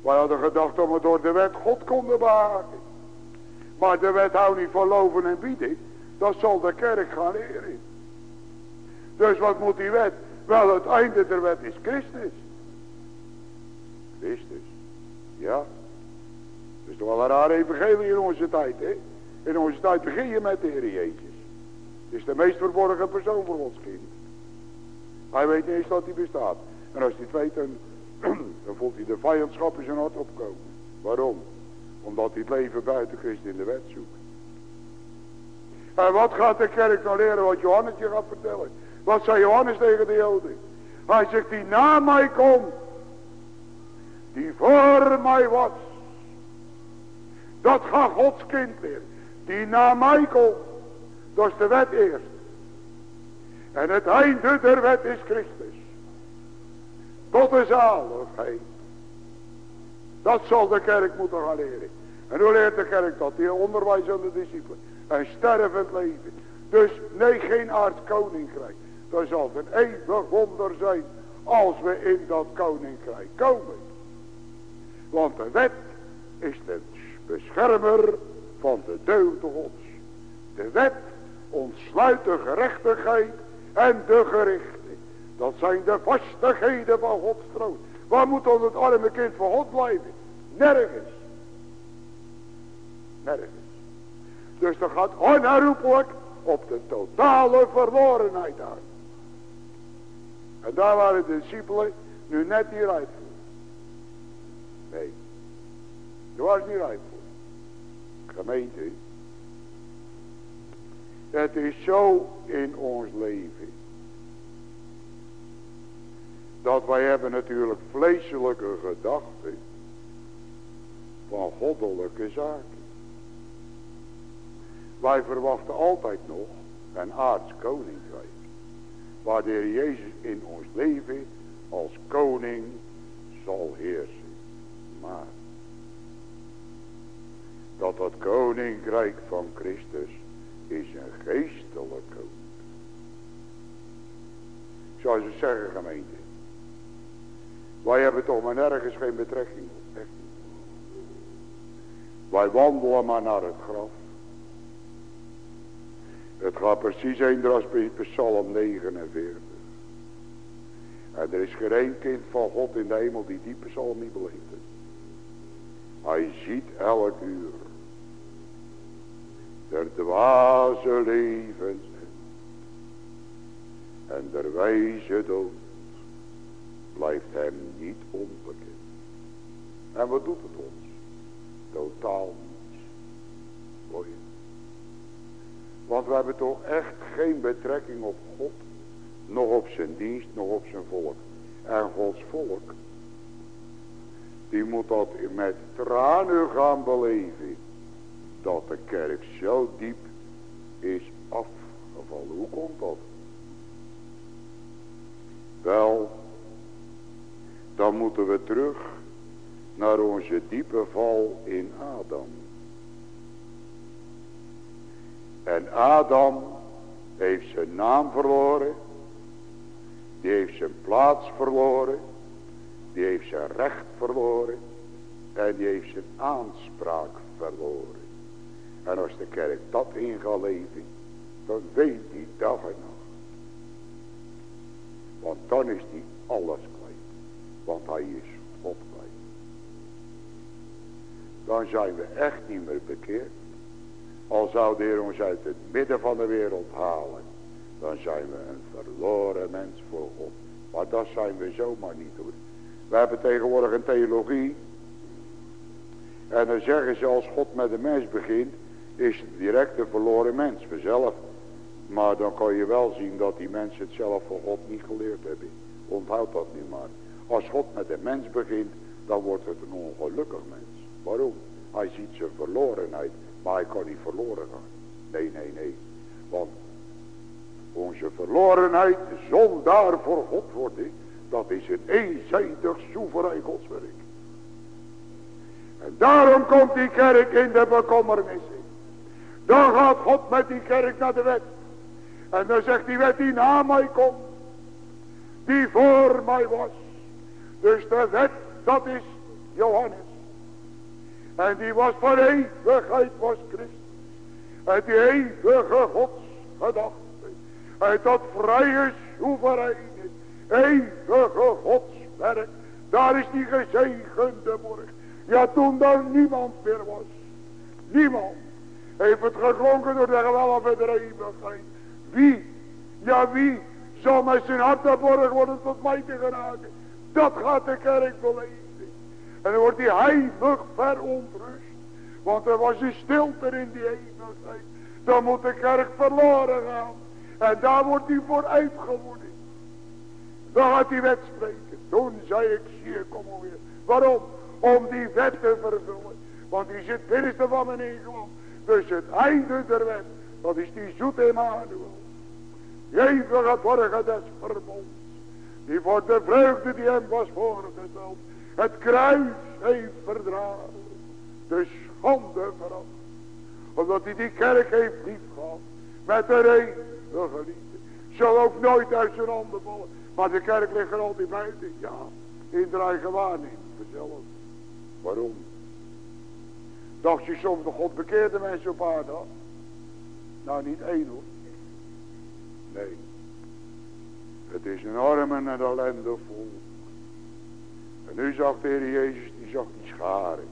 Wij hadden gedacht dat we door de wet God konden behagen. Maar de wet houdt niet van loven en bieden. Dat zal de kerk gaan leren. Dus wat moet die wet? Wel, het einde der wet is Christus. Christus. Ja. Dat is toch wel een raar evangelie in onze tijd, hè? In onze tijd begin je met de Heer Jezus. Het is de meest verborgen persoon voor ons kind. Hij weet niet eens dat hij bestaat. En als hij het weet, dan dan voelt hij de vijandschap in zijn hart opkomen. Waarom? Omdat hij het leven buiten Christus in de wet zoekt. En wat gaat de kerk nou leren wat Johannes je gaat vertellen? Wat zei Johannes tegen de Joden? Hij zegt die na mij komt. Die voor mij was. Dat gaat Gods kind leren. Die na mij komt. Dat is de wet eerst. En het einde der wet is Christus. Tot de zaligheid. Dat zal de kerk moeten gaan leren. En hoe leert de kerk dat? Die onderwijs aan de discipelen. En stervend leven. Dus nee, geen aards koninkrijk. Dat zal een eeuwig wonder zijn. Als we in dat koninkrijk komen. Want de wet is de beschermer van de deugde gods. De wet ontsluit de gerechtigheid en de gerichten. Dat zijn de vastigheden van Gods. Waar moet dan het arme kind van God blijven? Nergens. Nergens. Dus dan gaat onherroepelijk op de totale verlorenheid aan. En daar waren de discipelen nu net niet rijp voor. Nee. Waren ze niet rijp voor. Gemeente. Het is zo in ons leven. Dat wij hebben natuurlijk vleeselijke gedachten. Van goddelijke zaken. Wij verwachten altijd nog een aards koninkrijk. Waar de Jezus in ons leven als koning zal heersen. Maar dat dat koninkrijk van Christus is een geestelijk koninkrijk. Zou ze zeggen gemeente. Wij hebben toch maar nergens geen betrekking op. Echt Wij wandelen maar naar het graf. Het gaat precies eender als Psalm 49. En er is geen kind van God in de hemel die die psalm niet beleeft. Hij ziet elk uur. Der dwaze levens en der wijze dood blijft hem niet onbekend. En wat doet het ons? Totaal niets. Hoor je? Want we hebben toch echt geen betrekking op God. Nog op zijn dienst, nog op zijn volk. En Gods volk. Die moet dat met tranen gaan beleven. Dat de kerk zo diep is afgevallen. Hoe komt dat? Wel, dan moeten we terug naar onze diepe val in Adam. En Adam heeft zijn naam verloren. Die heeft zijn plaats verloren. Die heeft zijn recht verloren. En die heeft zijn aanspraak verloren. En als de kerk dat in gaat leven. Dan weet die dag en nacht. Want dan is die alles. Want hij is God kwijt. Dan zijn we echt niet meer bekeerd. Al zou de Heer ons uit het midden van de wereld halen. Dan zijn we een verloren mens voor God. Maar dat zijn we zomaar niet hoor. We hebben tegenwoordig een theologie. En dan zeggen ze als God met de mens begint. Is het direct een verloren mens vanzelf. Maar dan kan je wel zien dat die mensen het zelf van God niet geleerd hebben. Onthoud dat nu maar. Als God met de mens begint. Dan wordt het een ongelukkig mens. Waarom? Hij ziet zijn verlorenheid. Maar hij kan niet verloren gaan. Nee, nee, nee. Want onze verlorenheid, zondaar voor God worden, dat is een eenzijdig soeverein godswerk. En daarom komt die kerk in de bekommernissen. Dan gaat God met die kerk naar de wet. En dan zegt die wet die na mij komt. Die voor mij was. Dus de wet, dat is Johannes. En die was van eeuwigheid was Christus. En die eeuwige godsgedachte. En dat vrije soevereine. Eeuwige godswerk. Daar is die gezegende morgen. Ja, toen daar niemand meer was. Niemand. Heeft het geklonken door de gewelven der eeuwigheid. Wie? Ja, wie zal met zijn hart worden tot mij te geraken? Dat gaat de kerk beleven. En dan wordt hij heilig verontrust. Want er was een stilte in die eeuwigheid. Dan moet de kerk verloren gaan. En daar wordt hij voor uitgewonnen. Dan gaat die wet spreken. Toen zei ik, zie kom alweer. Waarom? Om die wet te vervullen. Want die zit binnenste van mijn ingewand. Dus het einde der wet. Dat is die zoete Emmanuel. eeuwige borgen des verbonds. Die voor de vreugde die hem was voorgesteld. Het kruis heeft verdragen. De schande veranderd. Omdat hij die kerk heeft lief gehad. Met de enige liefde. Zal ook nooit uit zijn handen vallen. Maar de kerk ligt er altijd buiten. Ja, in de eigen waarneming. Waarom? Dacht je soms de God bekeerde mensen op aarde? Nou, niet één hoor. Nee. Het is een arme en ellende volk. En nu zag de Heer Jezus, die zag die scharen.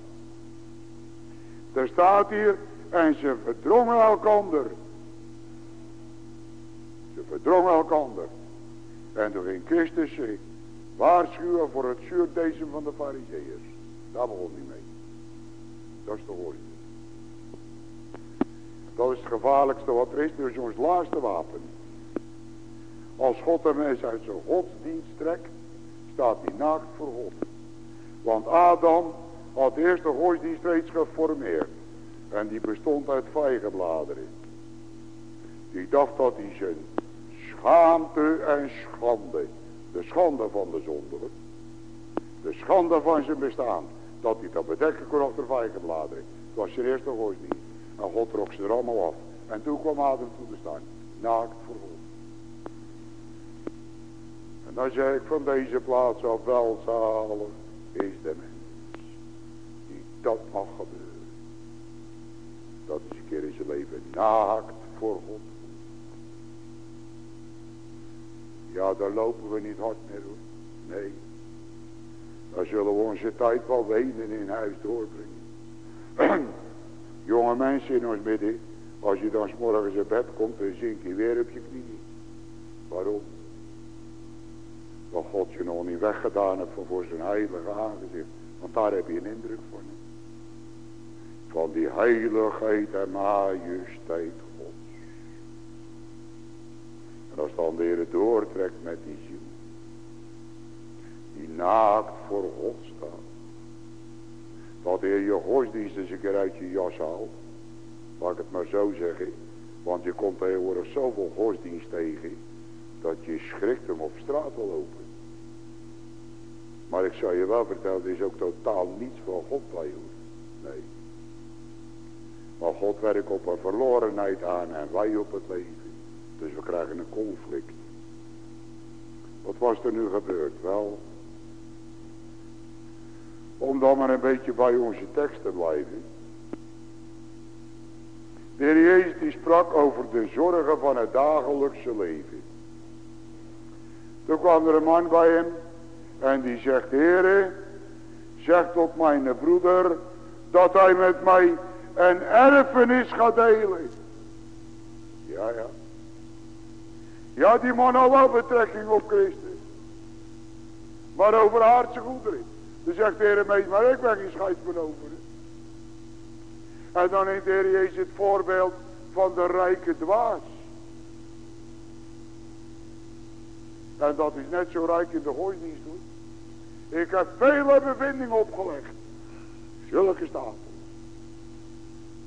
Er staat hier, en ze verdrongen elkander. Ze verdrongen elkander. En toen ging Christus zich waarschuwen voor het zuurdesem van de fariseeërs. Daar begon hij mee. Dat is de hoorn. Dat is het gevaarlijkste wat er is. Dus ons laatste wapen. Als God een mens uit zijn godsdienst trekt, staat hij naakt voor God. Want Adam had eerst de godsdienst reeds geformeerd. En die bestond uit vijgenbladeren. Die dacht dat hij zijn schaamte en schande, de schande van de zonde, de schande van zijn bestaan, dat hij dat bedekken kon achter vijgenbladeren. Dat was zijn eerste godsdienst. En God trok ze er allemaal af. En toen kwam Adam toe te staan, naakt voor God. En dan zeg ik van deze plaats af, welzalig is de mens. Die dat mag gebeuren. Dat is een keer in zijn leven naakt voor God. Ja, daar lopen we niet hard meer hoor. Nee. Dan zullen we onze tijd wel wenen in huis doorbrengen. Jonge mensen in ons midden. Als je dan s morgens in bed komt, dan zink je weer op je knieën. Waarom? Dat God je nog niet weggedaan heeft van voor zijn heilige aangezicht. Want daar heb je een indruk van. Van die heiligheid en majesteit Gods. En als dan de Heer doortrekt met die ziel. Die naakt voor God staat. Dat de Heer je godsdienst eens een keer uit je jas haalt. Laat ik het maar zo zeggen. Want je komt tegenwoordig zoveel godsdienst tegen. Dat je schrikt om op straat te lopen. Maar ik zou je wel vertellen, er is ook totaal niets van God bij hoor. Nee. Maar God werkt op een verlorenheid aan en wij op het leven. Dus we krijgen een conflict. Wat was er nu gebeurd? Wel, om dan maar een beetje bij onze tekst te blijven. De heer Jezus die sprak over de zorgen van het dagelijkse leven. Toen kwam er een man bij hem en die zegt, Heere, zeg tot mijn broeder dat hij met mij een erfenis gaat delen. Ja, ja. Ja, die man had wel betrekking op Christus. Maar over aardse goederen. Dan zegt de Heer maar ik ben geen scheidsbenover. En dan neemt de Heer Jezus het voorbeeld van de rijke dwaas. En dat is net zo rijk in de godsdienst hoor. Ik heb vele bevindingen opgelegd. Zulke stapel.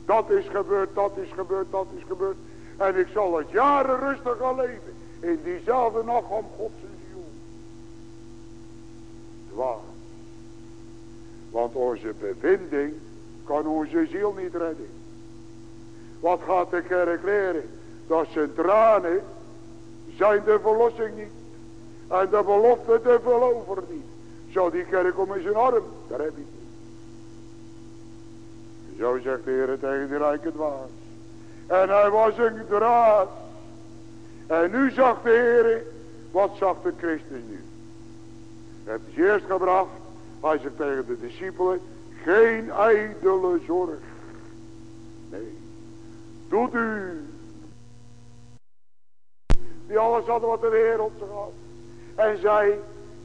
Dat is gebeurd, dat is gebeurd, dat is gebeurd. En ik zal het jaren rustig gaan leven. In diezelfde nacht om Gods ziel. Dwaas. Want onze bevinding kan onze ziel niet redden. Wat gaat de kerk leren? Dat zijn tranen zijn de verlossing niet. En de belofte de verlover niet. Zou die kerk om in zijn arm, daar heb je het. Zo zegt de Heer tegen die rijke dwaas. En hij was een draad. En nu zag de Heer, wat zag de Christus nu? Hij heeft eerst gebracht hij zegt tegen de discipelen, geen ijdele zorg. Nee, doet u. Die alles hadden wat de wereld ze had. En zij,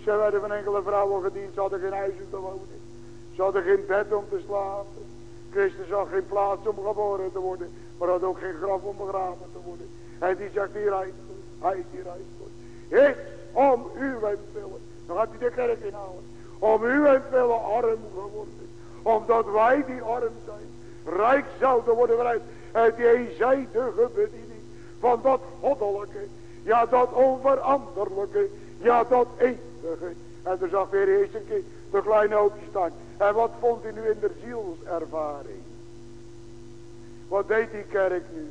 ze werden van enkele vrouwen gediend, ze hadden geen huis om te wonen. Ze hadden geen bed om te slapen. Christus had geen plaats om geboren te worden, maar had ook geen graf om begraven te worden. En die zegt hier hij, die reist Is om uw willen. Dan gaat hij de kerk inhalen om u en vele arm geworden. Omdat wij die arm zijn. Rijk zouden worden vanuit het eenzijdige bediening van dat goddelijke. Ja, dat onveranderlijke. Ja, dat eeuwige. En er zag weer eerst een keer de kleine oogje staan. En wat vond hij nu in de zielservaring? Wat deed die kerk nu?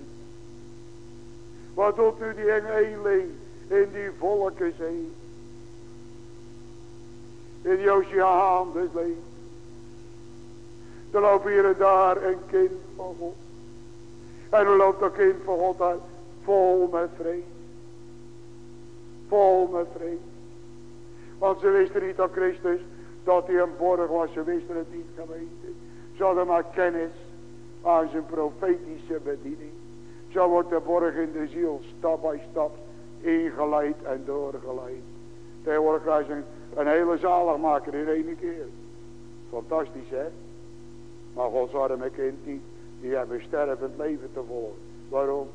Wat doet u die engeling in die volkenzee? In die oceaan des levens. Er loopt hier en daar een kind van God. En er loopt dat kind van God uit. Vol met vrees. Vol met vrees. Want ze wisten niet dat Christus, dat hij een borg was. Ze wisten het niet geweten. Ze hadden maar kennis aan zijn profetische bediening. Zo wordt de borg in de ziel stap bij stap ingeleid en doorgeleid. Tegenwoordig krijg je een, een hele zaligmaker in één keer. Fantastisch hè? Maar Gods arme kind die, die hebben stervend leven te volgen. Waarom?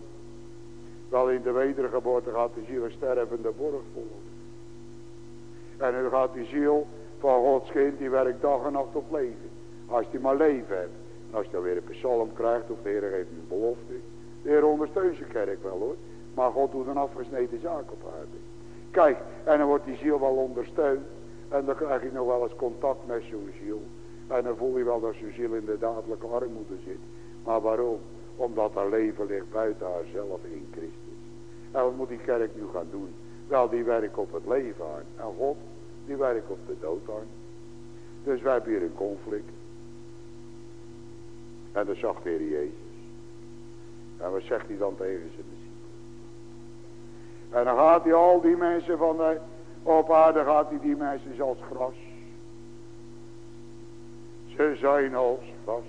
Wel in de wedergeboorte gaat de ziel een stervende borg volgen. En nu gaat die ziel van Gods kind, die werkt dag en nacht op leven. Als die maar leven hebt. En als je dan weer een psalm krijgt, of de Heer geeft een belofte. De Heer ondersteunt zijn kerk wel hoor. Maar God doet een afgesneden zaak op aarde. Kijk, en dan wordt die ziel wel ondersteund. En dan krijg je nog wel eens contact met zo'n ziel. En dan voel je wel dat zijn ziel in de dadelijke armoede zit. Maar waarom? Omdat haar leven ligt buiten haarzelf in Christus. En wat moet die kerk nu gaan doen? Wel, die werkt op het leven aan. En God, die werkt op de dood aan. Dus wij hebben hier een conflict. En dat zag de Heer Jezus. En wat zegt hij dan tegen zijn discipelen? En dan gaat hij al die mensen van de, op aarde gaat hij die mensen zoals gras. Ze zijn als gras.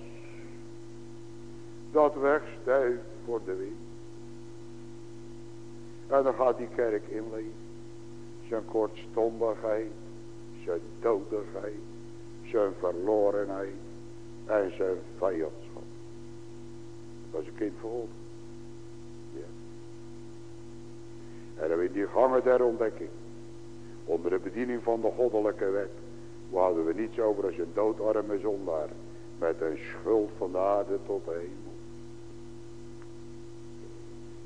Dat wegstuift voor de wind. En dan gaat die kerk inleven. Zijn kortstondigheid, zijn dodigheid, zijn verlorenheid en zijn vijandschap. Dat is een kind voor Ja. En dan in die gangen der ontdekking, onder de bediening van de goddelijke wet, waar we niets over als een doodarme zondaar, met een schuld van de aarde tot de hemel.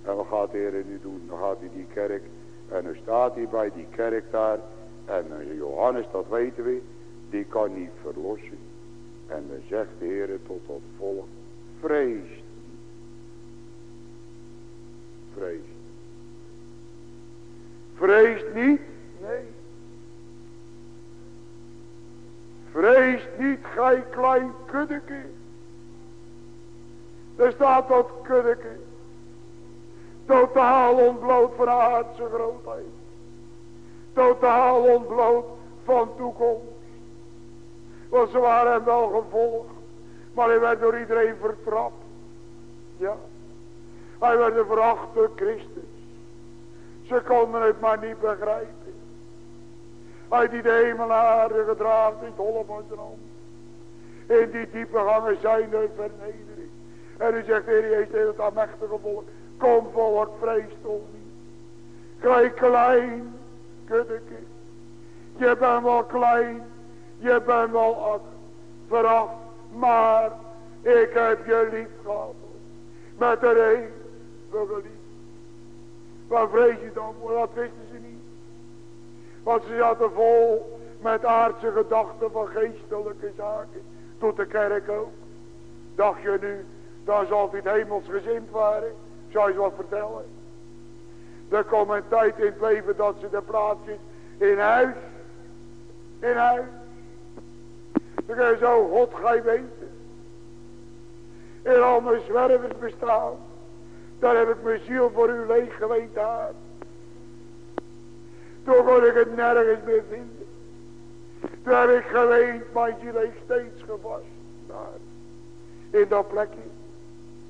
En wat gaat de Heer nu doen? Dan gaat hij die kerk. En dan staat hij bij die kerk daar. En Johannes, dat weten we. Die kan niet verlossen. En dan zegt de Heer tot dat volk. Vrees Vrees. Vrees niet? Nee. Vrees niet, gij klein kuddeke. Er staat dat kuddeke. Totaal ontbloot van aardse grootheid. Totaal ontbloot van toekomst. Want ze waren hem wel gevolgd. Maar hij werd door iedereen vertrapt. Ja. Hij werd een verachte Christus. Ze konden het maar niet begrijpen. Hij die de hemel aarde gedraagt in het holle van zijn hand. In die diepe gangen zijn er vernedering. En u zegt, Heer Jezus, het machtige volk. Kom volk, vrees toch niet. Kijk klein, kuddeke. Je bent wel klein. Je bent wel veracht. Maar ik heb je lief gehad. Met de eeuwige lief. Waar vrees je dan voor? Dat wisten ze niet. Want ze zaten vol met aardse gedachten van geestelijke zaken. Tot de kerk ook. Dacht je nu, dan zal het hemels gezind waren. Zou je wat vertellen? Er komt een tijd in het leven dat ze de plaatsjes in huis. In huis. Dan kun je zo, God gij weten. In al mijn zwervers bestaan. Daar heb ik mijn ziel voor u leeg geweten daar. Toen kon ik het nergens meer vinden. Toen heb ik geweend, mijn ziel heeft steeds gevast. In dat plekje.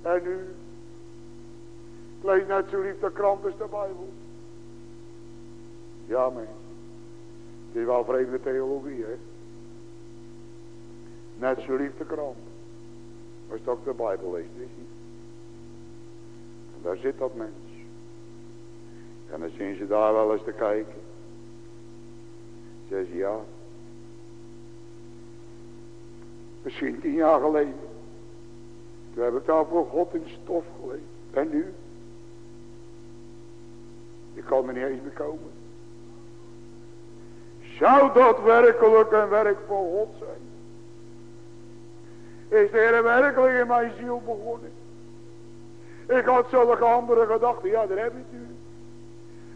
En nu Lees net zo lief de krant als de Bijbel. Ja, mensen. Het is wel vreemde theologie, hè. Net zo lief de krant. Als het de Bijbel leest, is niet. En daar zit dat mens. En dan zien ze daar wel eens te kijken. Zeggen ze ja. Misschien tien jaar geleden. Toen heb ik daar voor God in stof geleefd. En nu? Ik kan er niet eens bekomen. Zou dat werkelijk een werk voor God zijn? Is de Heer werkelijk in mijn ziel begonnen? Ik had zulke andere gedachten. Ja, daar heb ik u.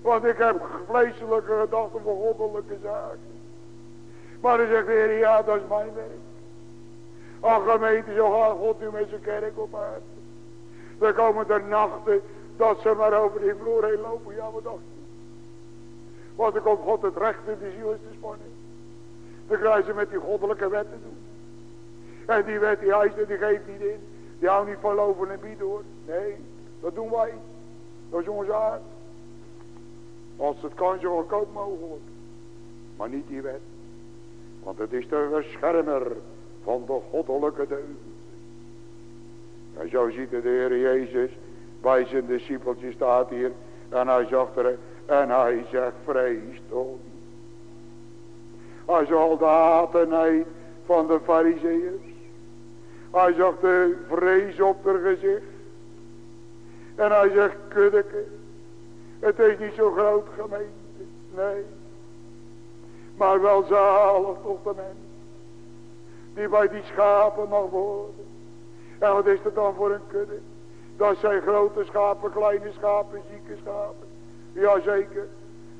Want ik heb vleeselijke gedachten voor goddelijke zaken. Maar dan zegt de Heer, ja, dat is mijn werk. Ach gemeente, zo gaat God nu met zijn kerk op aarde. Dan komen er nachten dat ze maar over die vloer heen lopen. Ja, wat je? Want dan komt God het recht in de ziel is te spannen. Dan krijgen ze met die goddelijke wetten doen. En die wet die eist die geeft niet in. Die houdt niet van loven en bieden hoor. Nee, dat doen wij. Dat is onze aard. Als het kan zo goedkoop mogelijk. Maar niet die wet. Want het is de beschermer van de goddelijke deugd. En zo ziet de Heer Jezus bij zijn discipeltje staat hier. En hij zag er en hij zegt vrees toch niet. Hij zag de hatenheid van de fariseeërs. Hij zag de vrees op haar gezicht. En hij zegt kuddeke. Het is niet zo groot gemeente. Nee. Maar wel zalig tot de mens. Die bij die schapen mag worden. En wat is het dan voor een kudde? Dat zijn grote schapen, kleine schapen, zieke schapen. Jazeker.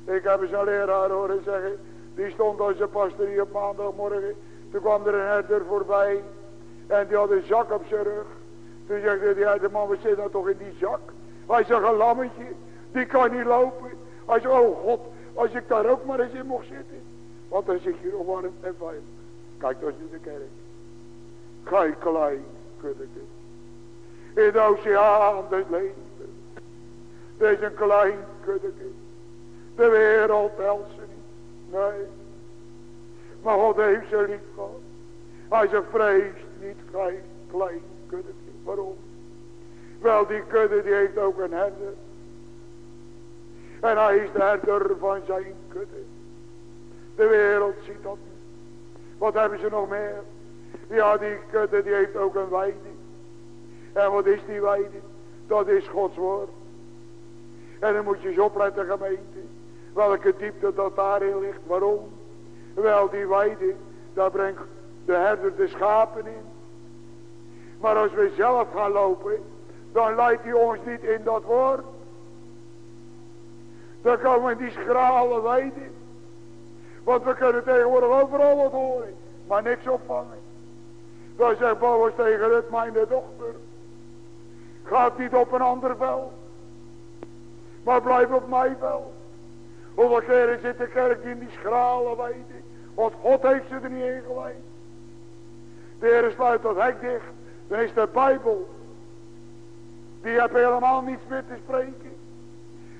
Ik heb eens een leraar horen zeggen. Die stond als een pastorie op maandagmorgen. Toen kwam er een herder voorbij. En die had een zak op zijn rug. Toen zegt hij, de man, wat zit nou toch in die zak? Hij zegt, een lammetje. Die kan niet lopen. Hij zegt, oh God, als ik daar ook maar eens in mocht zitten. Want dan zit je nog warm en veilig. Kijk, dat is in de kerk. Kijk, klein kuddeke. In de oceaan des leven. Deze een klein kuddeke. De wereld helpt ze niet. Nee. Maar God heeft ze lief gehad. Hij zegt, vrees niet, gij klein kuddeke. Waarom? Wel, die kudde die heeft ook een herder. En hij is de herder van zijn kudde. De wereld ziet dat niet. Wat hebben ze nog meer? Ja, die kudde die heeft ook een weide. En wat is die weide? Dat is Gods woord. En dan moet je eens opletten gemeente. Welke diepte dat daarin ligt. Waarom? Wel die weide, daar brengt de herder de schapen in. Maar als we zelf gaan lopen, dan leidt hij ons niet in dat woord. Dan komen die schrale weide. Want we kunnen tegenwoordig overal wat horen, maar niks opvangen. Dan zegt Boas tegen het, mijn dochter. Gaat niet op een ander veld. Maar blijf op mijn veld. Hoeveel keren zit de kerk in die schrale weide. Want God heeft ze er niet in geleid. De Heer sluit dat hek dicht. Dan is de Bijbel. Die heb helemaal niets meer te spreken.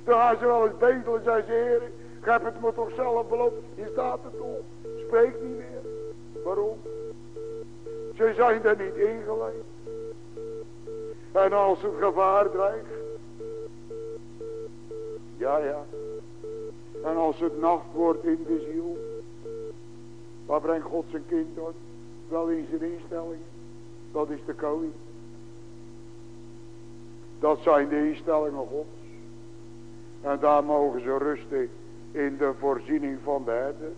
Dan gaan ze wel eens bedelen, zei ze Heer. Ik heb het me toch zelf beloofd. Hier staat het toch. Spreek niet meer. Waarom? Ze zijn er niet ingeleid. En als het gevaar dreigt. Ja, ja. En als het nacht wordt in de ziel. Waar brengt God zijn kind dan? Wel in zijn instelling. Dat is de koning. Dat zijn de instellingen Gods. En daar mogen ze rusten in de voorziening van de herder.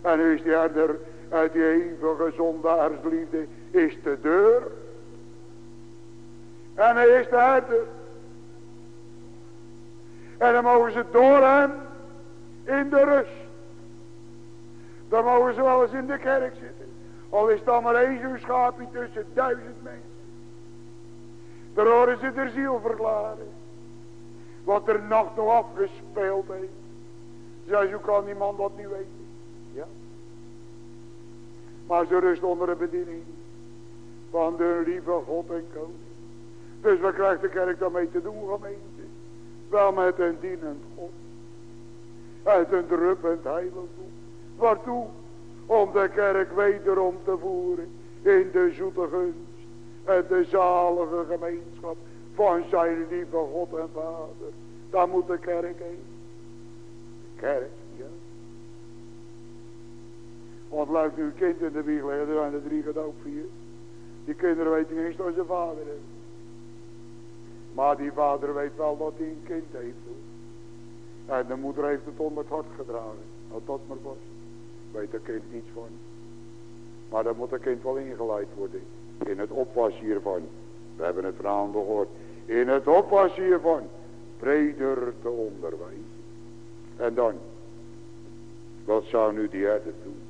En nu is die herder uit die eeuwige zondaarsliefde is de deur. En hij is de herder. En dan mogen ze door hem in de rust. Dan mogen ze wel eens in de kerk zitten. Al is dan maar één zo'n schaapje tussen duizend mensen. Daar horen ze de ziel verklaren. Wat er nacht nog afgespeeld heeft. Zij, hoe kan die man dat niet weten? Ja. Maar ze rust onder de bediening van de lieve God en koning. Dus wat krijgt de kerk daarmee te doen gemeente? Wel met een dienend God. Uit een druppend heiligdom. Waartoe? Om de kerk wederom te voeren in de zoete gunst en de zalige gemeenschap van zijn lieve God en Vader. Daar moet de kerk heen. De kerk, ja. Want luidt een kind in de wieg er zijn er drie gedoopt vier. Die kinderen weten niet eens dat ze vader is. Maar die vader weet wel dat hij een kind heeft. En de moeder heeft het onder het hart gedragen. Nou, dat maar was. Weet de kind niets van. Maar dan moet het kind wel ingeleid worden. In het oppassen hiervan. We hebben het verhaal gehoord. In het oppassen hiervan. Breder te onderwijzen. En dan. Wat zou nu die herder doen?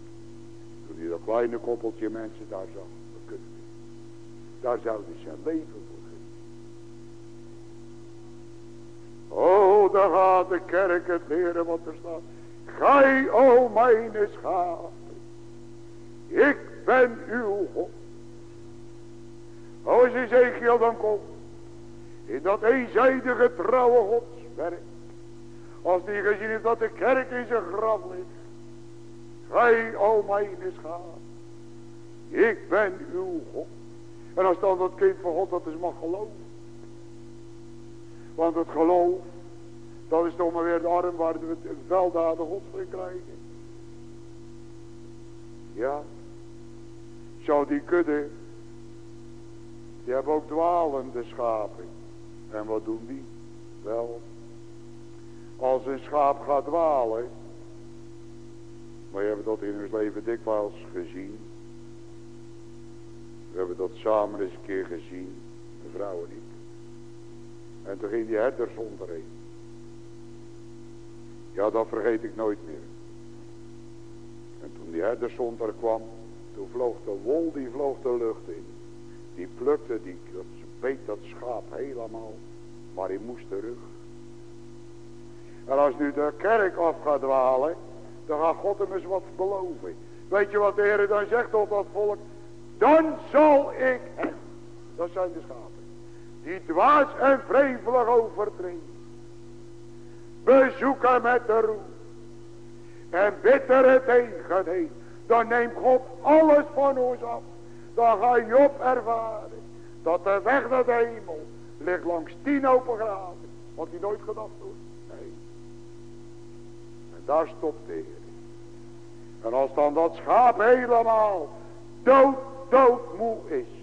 Toen hij dat kleine koppeltje mensen daar zag. Daar zou hij zijn leven Oh, daar gaat de kerk het leren wat er staat. Gij, o mijn schapen. Ik ben uw God. Als Ezekiel dan komt. In dat eenzijdige trouwe godswerk. Als die gezien heeft dat de kerk in zijn graf ligt. Gij, o mijn schaap. Ik ben uw God. En als dan dat kind van God dat is mag geloven. Want het geloof. Dat is toch maar weer de arm waar we het weldaden God voor krijgen. Ja. Zou die kudde. Die hebben ook dwalende schapen. En wat doen die? Wel. Als een schaap gaat dwalen. Je hebben dat in ons leven dikwijls gezien. We hebben dat samen eens een keer gezien. De vrouwen niet. En toen ging die herders onderheen. Ja, dat vergeet ik nooit meer. En toen die herdershond er kwam, toen vloog de wol, die vloog de lucht in. Die plukte, die dat beet dat schaap helemaal, maar hij moest terug. En als nu de kerk af gaat dwalen, dan gaat God hem eens wat beloven. Weet je wat de Heer dan zegt tot dat volk? Dan zal ik hem, dat zijn de schapen, die dwaas en vrevelig overtreden, bezoeken met de roem en bitter tegen heen. Dan neemt God alles van ons af. Dan ga Job ervaren dat de weg naar de hemel ligt langs tien open graven. Wat hij nooit gedacht. Nee. En daar stopt de Heer. En als dan dat schaap helemaal dood, dood moe is.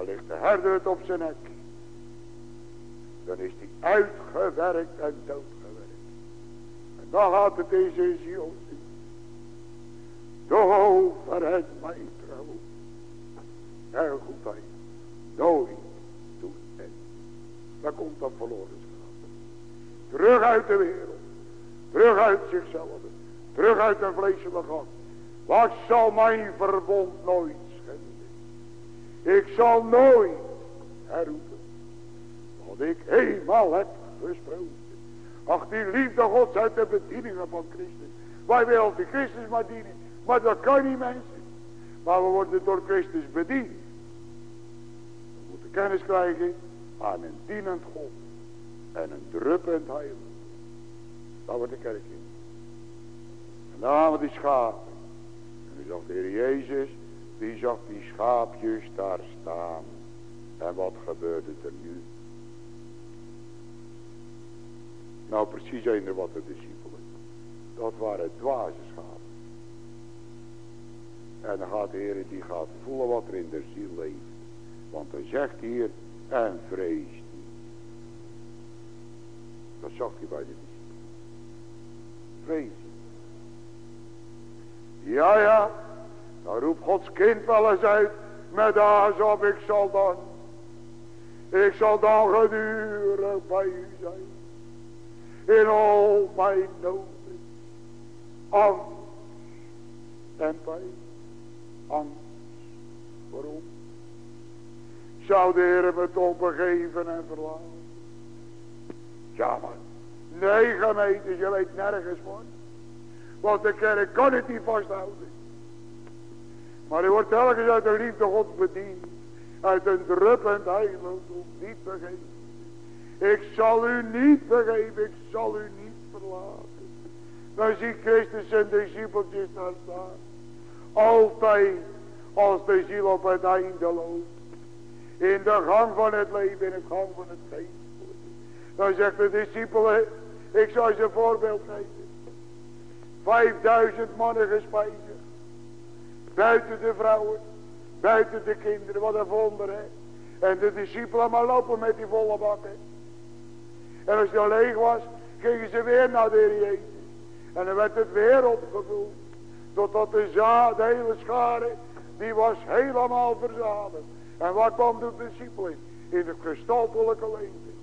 Dan ligt de herder het op zijn nek. Dan is hij uitgewerkt en doodgewerkt. En dan gaat het zijn ziel zien. Dover het mijn trouw. Heel goed hij. Nooit doet het. Daar komt dat verloren Terug uit de wereld. Terug uit zichzelf. Terug uit een vleeselijke gang. Wat zal mijn verbond nooit. Ik zal nooit herroepen. Wat ik eenmaal heb gesproken. Ach die liefde gods uit de bedieningen van Christus. Wij willen de Christus maar dienen. Maar dat kan niet mensen. Maar we worden door Christus bediend. We moeten kennis krijgen aan een dienend God. En een druppend heilig. Dat wordt de kerk in. En gaan we die schapen. En nu zag de Heer Jezus. Die zag die schaapjes daar staan. En wat gebeurde er nu? Nou precies eender wat de discipelen. Dat waren dwaze schapen. En dan gaat de Heer die gaat voelen wat er in de ziel leeft. Want hij zegt hier, en vrees niet. Dat zag hij bij de discipelen. Vrees. Ja, ja, dan roept Gods kind wel eens uit, met haas op, ik zal dan, ik zal dan gedurig bij u zijn. In al mijn noden, angst en pijn angst. Waarom? Zou de Heer me toch begeven en verlaten? Ja maar. Nee gemeente, je weet nergens van. Want de kerk kan het niet vasthouden. Maar hij wordt telkens uit de liefde God bediend. Uit een druppend heiland niet vergeven. Ik zal u niet vergeven, ik zal u niet verlaten. Dan ziet Christus en discipeltjes daar staan. Altijd als de ziel op het einde loopt. In de gang van het leven, in de gang van het geest. Dan zegt de discipelen, ik zal je een voorbeeld geven. Vijfduizend mannen gespijzigd. Buiten de vrouwen, buiten de kinderen, wat een wonder hè. En de discipelen maar lopen met die volle bakken. En als die leeg was, gingen ze weer naar de Heer. En dan werd het weer opgevuld. Totdat de, za de hele schare, die was helemaal verzadigd. En waar kwam de discipelen? In het gestaltelijke leeftijd.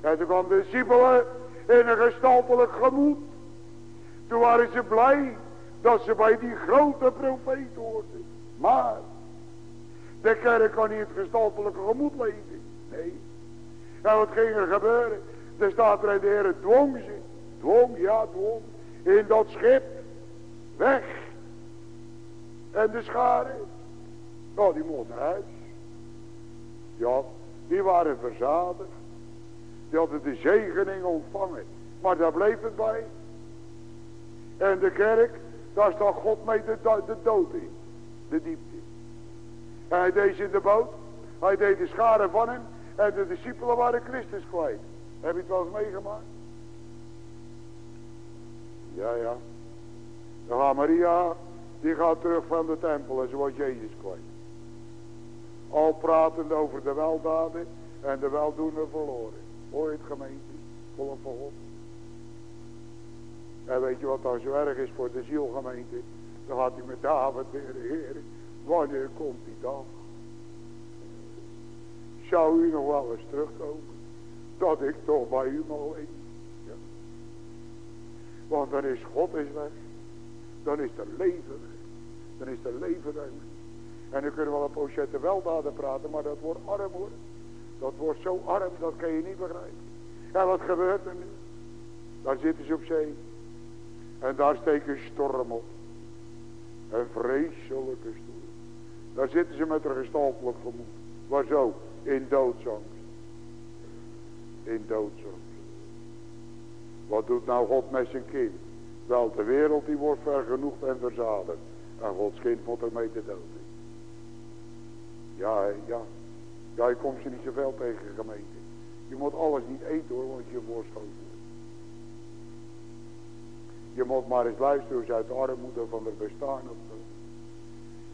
En toen kwam de discipelen in een gestaltelijk gemoed. Toen waren ze blij dat ze bij die grote profeet hoorden. Maar de kerk kan niet het gestaltelijke gemoed leven. Nee. En wat ging er gebeuren? Er staat er de Heer dwong ze. Dwong, ja dwong. In dat schip. Weg. En de scharen. Oh, die huis. Ja, die waren verzadigd. Die hadden de zegening ontvangen. Maar daar bleef het bij. En de kerk, daar staat God mee de, de dood in. De diepte. En hij deed ze in de boot. Hij deed de scharen van hem. En de discipelen waren Christus kwijt. Heb je het wel eens meegemaakt? Ja, ja. Dan Maria, die gaat terug van de tempel en ze wordt Jezus kwijt. Al pratend over de weldaden en de weldoener verloren. Je het gemeente? Volop van God. En weet je wat dan zo erg is voor de zielgemeente? Dan gaat hij met David weer, Heer, wanneer komt die dag? Zou u nog wel eens terugkomen? Dat ik toch bij u mag leven. Want dan is God is weg. Dan is er leven weg. Dan is er leven weg. En dan kunnen we wel een pochette weldaden praten, maar dat wordt arm hoor. Dat wordt zo arm, dat kan je niet begrijpen. En wat gebeurt er nu? Daar zitten ze op zee. En daar steken storm op. Een vreselijke storm. Daar zitten ze met een gestaltelijk gemoed. Waar zo? In doodsangst. In doodsangst. Wat doet nou God met zijn kind? Wel, de wereld die wordt vergenoegd en verzadigd. En Gods kind moet ermee te dood. Ja, ja. Ja, je komt ze niet zoveel tegen gemeente. Je moet alles niet eten hoor, want je voorschoten Je moet maar eens luisteren hoe ze uit de armoede van het bestaan op.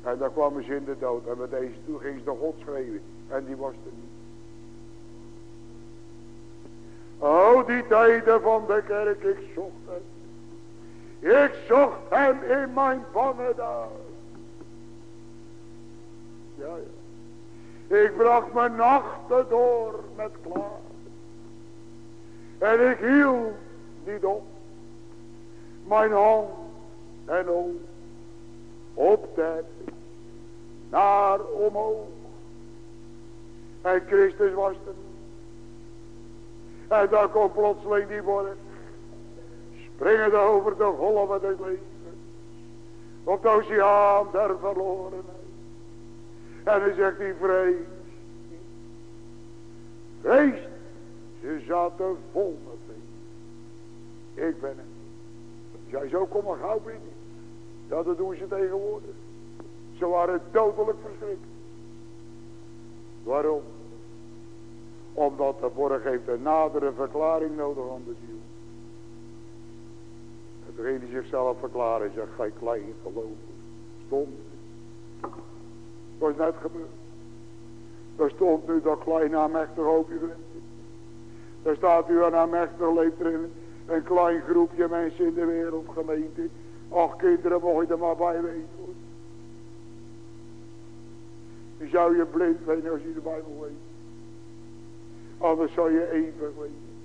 En dan kwamen ze in de dood. En met deze toe ging ze naar God schreeuwen. En die was er niet. Oh, die tijden van de kerk, ik zocht hem. Ik zocht hem in mijn bange dagen. Ja, ja. Ik bracht mijn nachten door met klaar. En ik hield niet op. Mijn hand en oog op dat naar omhoog. En Christus was er. En daar komt plotseling die borg. Springend over de golven des levens. Op de oceaan der verlorenheid. En dan zegt hij vrees. Vrees. Ze zaten vol met me. Ik ben het. Jij zo kom maar gauw binnen. Dat doen ze tegenwoordig. Ze waren dodelijk verschrikt. Waarom? Omdat de borg heeft een nadere verklaring nodig aan de ziel. Degene die zichzelf verklaren zegt, ga je klein geloven. Stond. Dat is net gebeurd. Daar stond nu dat kleine aanmächtig hoopje vriendje. Daar staat u een aanmächtig leeft erin. Een klein groepje mensen in de wereld gemeente. Ach kinderen mocht je er maar bij weten. Je zou je blind weten als je de Bijbel weet. Anders zou je eeuwig weten.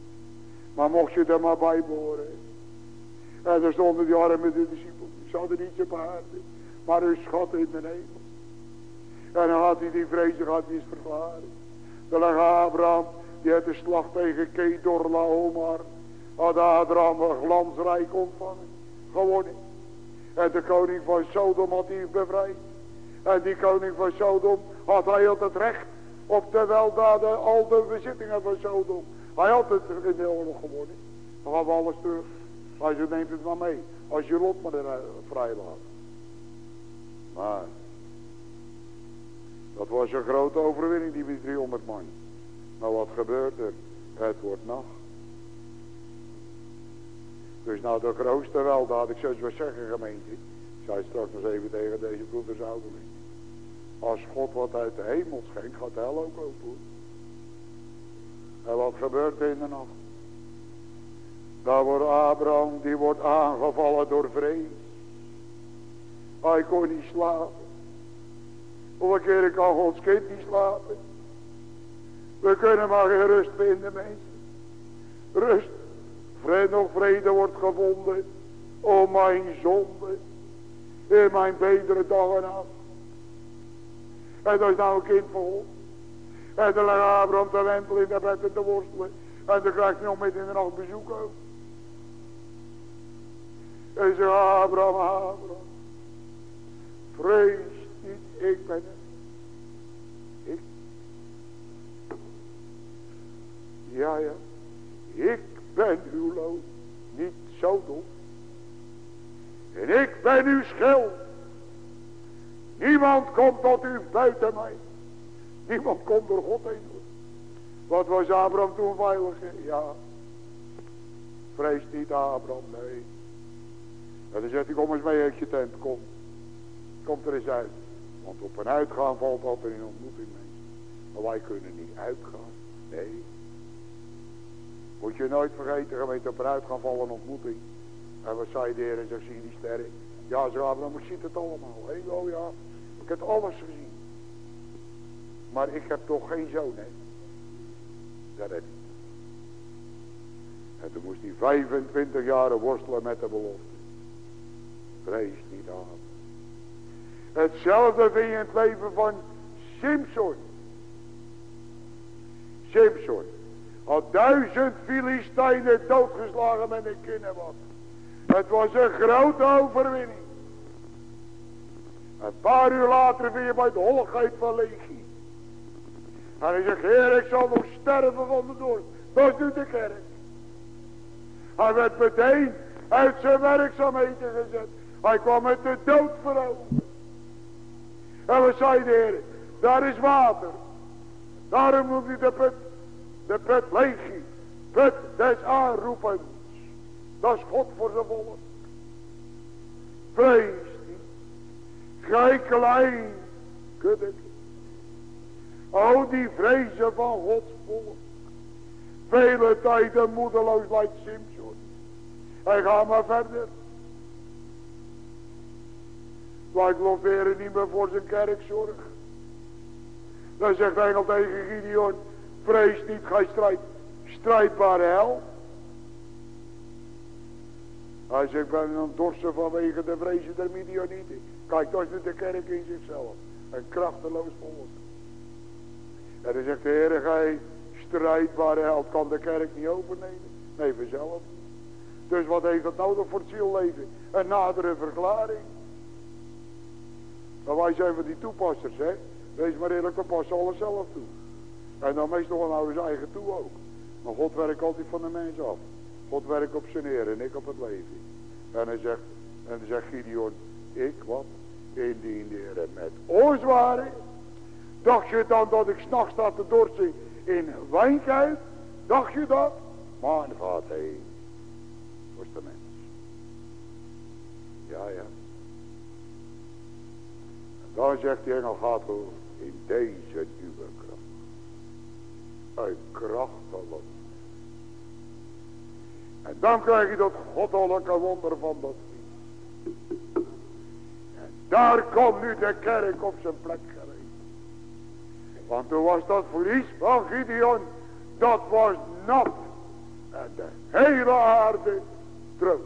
Maar mocht je er maar bij behoren. En daar stonden die arme de discipelen. Ze hadden niet op aarde. Maar hun schat in de hemel. En dan had hij die is verklaard. De lag Abraham, die had de slag tegen Kedor Laomar. Had Abraham een glansrijk ontvangen. Gewonnen. En de koning van Sodom had hij bevrijd. En die koning van Sodom had hij had het recht op de weldaden, al de bezittingen van Sodom. Hij had het in de oorlog gewonnen. Dan we alles terug. Als je neemt het maar mee. Als je lot maar vrij laat. Maar. Dat was een grote overwinning die met 300 man. Maar wat gebeurt er? Het wordt nacht. Dus nou de grootste weldaad, ik zou het wel zeggen gemeente. Ik zei straks nog even tegen deze broeders ouderling. Als God wat uit de hemel schenkt, gaat de hel ook open. En wat gebeurt er in de nacht? Daar wordt Abraham, die wordt aangevallen door vrees. Hij kon niet slapen. Hoeveel keren kan Gods kind niet slapen? We kunnen maar geen rust vinden, mensen. Rust. Vrede nog vrede wordt gevonden. O mijn zonde. In mijn betere dagen af. En dat is nou een kind vol. En dan ligt Abraham te wentelen in de bed en te worstelen. En dan krijgt hij nog midden in de nacht bezoek ook. En zegt Abraham, Abraham. Vrees niet, ik ben het. Ik. Ja, ja. Ik ben uw loon. Niet zo dom. En ik ben uw schil. Niemand komt tot u buiten mij. Niemand komt door God heen. Wat was Abraham toen veilig? Ja. Vrees niet Abraham, nee. En dan zegt hij, kom eens mee uit je tent, kom. Komt er eens uit. Want op een uitgaan valt altijd een ontmoeting mensen. Maar wij kunnen niet uitgaan. Nee. Moet je nooit vergeten, gemeente, op een uitgaan vallen een ontmoeting. En wat zei de heer en zegt, zie die sterren? Ja, ze Abraham, ik zie het allemaal. Hé, oh ja, ik heb alles gezien. Maar ik heb toch geen zoon, hè. Dat heb ik. En toen moest hij 25 jaar worstelen met de belofte. Vrees niet aan. Hetzelfde vind je in het leven van Simpson. Simpson. Had duizend Filistijnen doodgeslagen met een kinnenwat. Het was een grote overwinning. Een paar uur later weer je bij de holligheid van Legie. En hij zegt, heer ik zal nog sterven van de dorst. Dat doet de kerk. Hij werd meteen uit zijn werkzaamheden gezet. Hij kwam met de dood veroverd. En we zeiden, heer, daar is water. Daarom noemt hij de put, de put leegie. Put des aanroepens. Dat is God voor zijn volk. Vrees niet. Gij klein kudde. O die vrezen van Gods volk. Vele tijden moedeloos lijkt Simpson. Hij gaat maar verder. Lijkt Loveren niet meer voor zijn kerk zorg. Dan zegt hij nog tegen Gideon. Vrees niet, gij strijd, strijdbare hel. Hij zegt, ik ben een dorsen vanwege de vrezen der Midianieten. Kijk, dat is de kerk in zichzelf. Een krachteloos volk. En dan zegt de Heer, gij strijdbare held kan de kerk niet overnemen. Nee, vanzelf. Dus wat heeft dat nodig voor het zielleven? Een nadere verklaring. Maar wij zijn van die toepassers, hè. Wees maar eerlijk, we passen alles zelf toe. En dan meestal nou zijn eigen toe ook. Maar God werkt altijd van de mens af. God werkt op zijn eer en ik op het leven. En hij zegt, en hij zegt Gideon, ik wat? Indien de Heer met ons waren. Dacht je dan dat ik s'nachts sta te dorsen in wijnkuip? Dacht je dat? Maar heen. Was de mens. Ja, ja. En dan zegt die engel, gaat in deze nieuwe kracht. En dan krijg je dat goddelijke wonder van dat En daar komt nu de kerk op zijn plek geweest. Want toen was dat verlies van Gideon, dat was nat. En de hele aarde droog.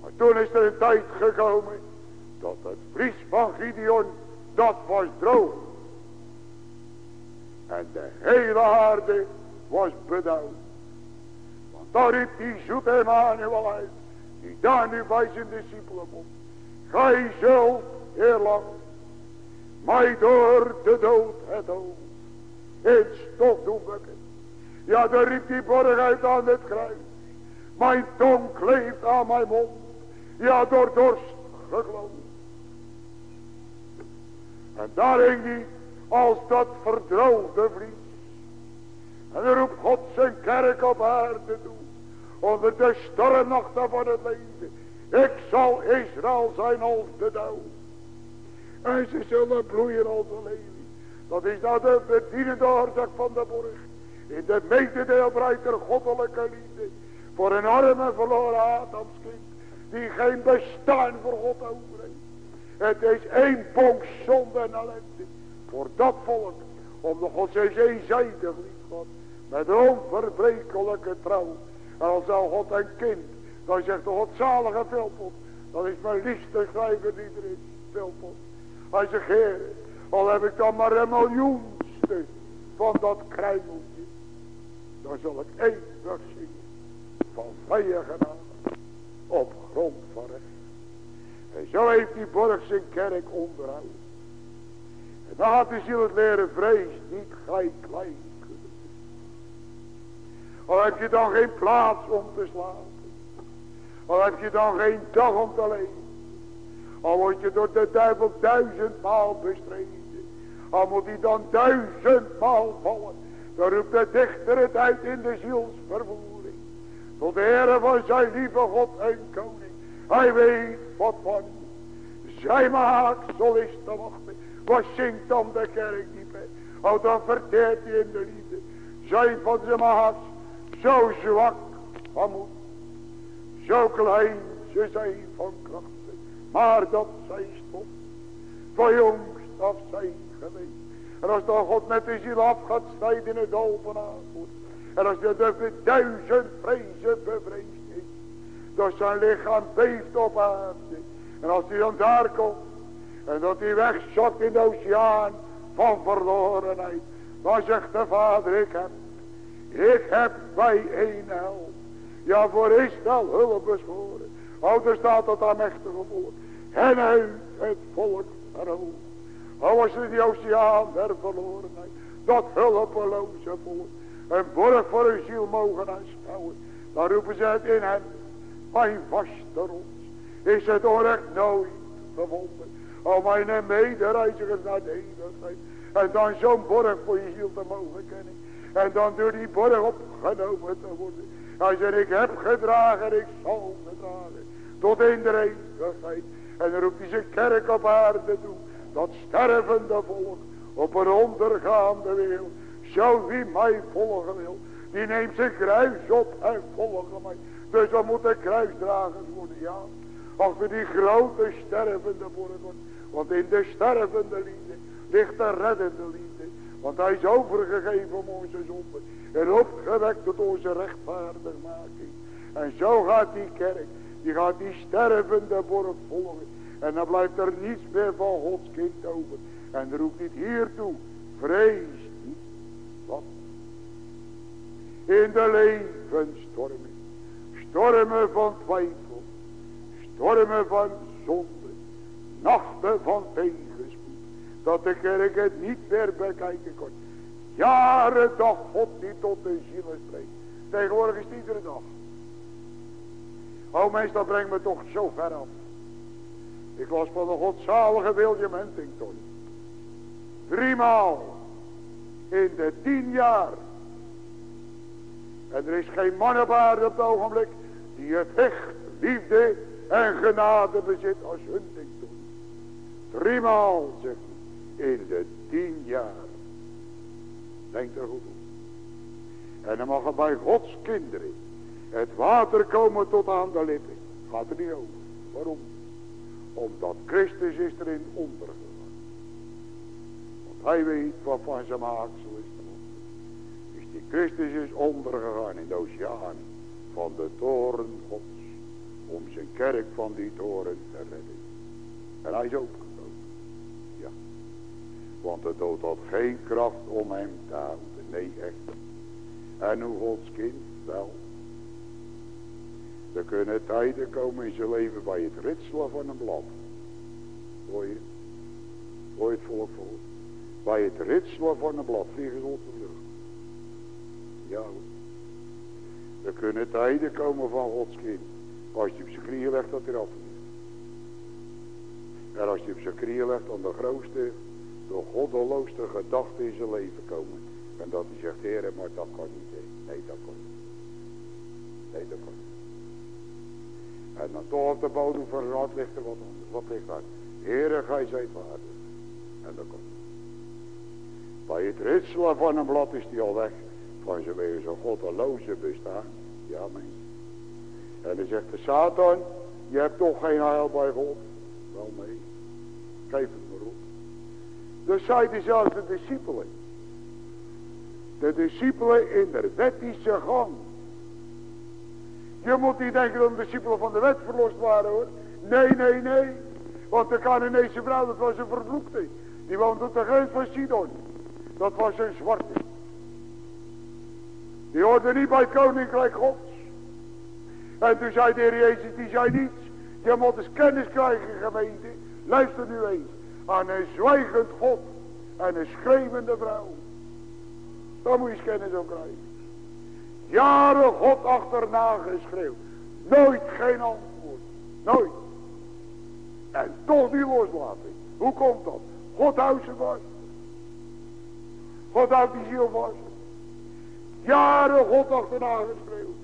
Maar toen is er een tijd gekomen, dat het vries van Gideon, dat was droog. En de hele aarde was bedauwd. Daar riep die zoete Emmanuel uit. Die daar nu bij zijn discipelen komt. Gij zult, eerlang, mij door de dood het hoofd in stof doen. Ja, daar riep die borg uit aan het kruis. Mijn tong kleeft aan mijn mond. Ja, door dorst gekloot. En daar hing hij als dat verdroogde vlies. En dan roept God zijn kerk op aarde toe onder de stormnachten van het leven. Ik zal Israël zijn als de dauw. En ze zullen bloeien als een lelie. Dat is nou de verdienende oorzaak van de borg. In de mededeel der goddelijke liefde. Voor een arme verloren Adamskind. Die geen bestaan voor God over heeft. Het is één bonk zonde en ellende. Voor dat volk. Om de God zijn eenzijdig lief God. Met onverbrekelijke trouw. En als al God een kind. Dan zegt de Godzalige Vilpot. Dat is mijn liefste schrijver die er is. Vilpot. Hij zegt heer. Al heb ik dan maar een miljoenste van dat kruimeltje. Dan zal ik eeuwig zien. Van vrije genade. Op grond van recht. En zo heeft die borg zijn kerk onderhouden. Had de ziel het leren vrees niet gelijk klein Al heb je dan geen plaats om te slapen. Al heb je dan geen dag om te leven. Al word je door de duivel duizendmaal bestreden. Al moet hij dan duizendmaal vallen. Dan roept de dichter het uit in de zielsvervoering. Tot de Heere van zijn lieve God en koning. Hij weet wat van zijn maaksel is te Wat zingt dan de kerk niet bij? Oh, dan verteert hij in de liefde. Zijn van zijn maats zo zwak van moed. Zo klein ze zijn van krachten. Maar dat zij stond. Van jongst af zijn geweest. En als dan God met de ziel af gaat snijden in het dal van En als de duizend vrezen bevreesd is. Dat zijn lichaam beeft op aarde. En als hij dan daar komt. En dat hij wegzakt in de oceaan van verlorenheid. Dan zegt de vader ik heb. Ik heb bij hel. Ja voor Israël hulp beschoren. Oh er staat dat aan mechtige volk. En uit het volk veroverd. Al was er die oceaan der verlorenheid. Dat hulpeloze volk. Een borg voor een ziel mogen aanschouwen. Dan roepen ze het in hen. Mijn vaste rots. Is het onrecht nooit gevonden. Al mijn medereizigers naar de eeuwigheid. En dan zo'n borg voor je ziel te mogen kennen. En dan door die borg opgenomen te worden. Hij zegt ik heb gedragen ik zal gedragen. Tot in de eeuwigheid. En dan roept hij zijn kerk op aarde toe dat stervende volk op een ondergaande wereld. Zo wie mij volgen wil, die neemt zijn kruis op en volgen mij. Dus dan moeten kruisdragers worden, ja. Achter die grote stervende worden. Want in de stervende liefde ligt de reddende liefde. Want hij is overgegeven om onze zonde. En opgewekt tot onze rechtvaardigmaking. En zo gaat die kerk. Die gaat die stervende borg volgen. En dan blijft er niets meer van Gods kind over. En roept niet hiertoe. Vrees niet. Wat? In de levensstormen. Stormen van twijfel. Stormen van zonde. Nachten van tegenspoed. Dat de kerk het niet meer bekijken kon. Jaren dag God niet tot de zielen spreekt. Tegenwoordig is het iedere dag. Oh meestal brengt me toch zo ver af. Ik was van de godzalige William Huntington. Driemaal in de tien jaar. En er is geen mannenbaard op het ogenblik die het echt liefde en genade bezit als Huntington. Driemaal, zegt in de tien jaar. Denk er goed op. En dan mag er bij Gods kinderen het water komen tot aan de lippen. Gaat er niet over. Waarom? Omdat Christus is erin ondergegaan. Want hij weet wat van zijn maaksel is Dus die Christus is ondergegaan in de oceaan van de toren gods. Om zijn kerk van die toren te redden. En hij is opgekomen. Want de dood had geen kracht om hem te houden. Nee, echt. En hoe Gods kind wel. Er kunnen tijden komen in zijn leven bij het ritselen van een blad. Hoor je? Hoor het volk voor? Bij het ritselen van een blad vliegen ze op de lucht. Ja Er kunnen tijden komen van Gods kind. Als je op zijn knieën legt dat hij af En als je op zijn knieën legt dan de grootste, de goddeloosste gedachte in zijn leven komen. En dat hij zegt, Heer, maar dat kan niet. Nee, dat kan niet. Nee, dat kan niet. En dan toch op de bodem van het ligt er wat anders. Wat ligt daar? Heere, gij zijt waardig. En dan komt Bij het ritselen van een blad is die al weg. Van zijn wezen zo'n goddeloze bestaan. Ja, mensen. En dan zegt de Satan, je hebt toch geen heil bij God. Wel mee. Geef het maar op. Dus zei dezelfde discipelen. De discipelen in de wettische gang. Je moet niet denken dat de discipelen van de wet verlost waren hoor. Nee, nee, nee. Want de Canaanese vrouw, dat was een vervloekte. Die woonde op de grens van Sidon. Dat was een zwarte. Die hoorde niet bij het koninkrijk gods. En toen zei de heer Jezus, die zei niets. Je moet eens kennis krijgen gemeente. Luister nu eens. Aan een zwijgend God. En een schreeuwende vrouw. Daar moet je eens kennis krijgen. Jaren God achterna geschreeuwd. Nooit geen antwoord. Nooit. En toch die loslating. Hoe komt dat? God houdt ze vast. God houdt die ziel vast. Jaren God achterna geschreeuwd.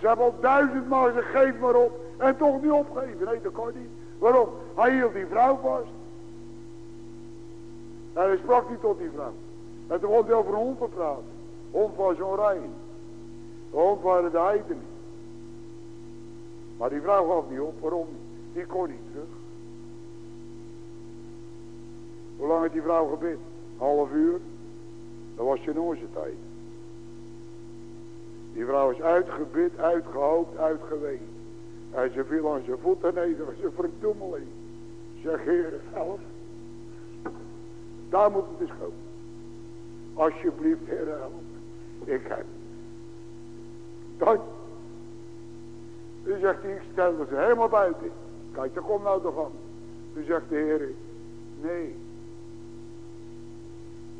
Ze hebben al duizendmaal gezegd, geef maar op. En toch niet opgeven. Nee, dat kan niet. Waarom? Hij hield die vrouw vast. En hij sprak niet tot die vrouw. En toen begon hij over een hond te praten. Hond was zo'n rein. De hond waren de heidenen. Maar die vrouw gaf niet op. Waarom? Die kon niet terug. Hoe lang heeft die vrouw gebid? Half uur. Dat was je onze tijd. Die vrouw is uitgebid, uitgehoopt, uitgeweend. En ze viel aan zijn voeten neder, ze verdoemeling. Zeg, Heer, help. Daar moet het eens komen. Alsjeblieft, Heer, help. Ik heb. Dan. Toen zegt hij, ik stelde ze helemaal buiten. Kijk, dan komt nou toch aan. Toen zegt de Heer, nee.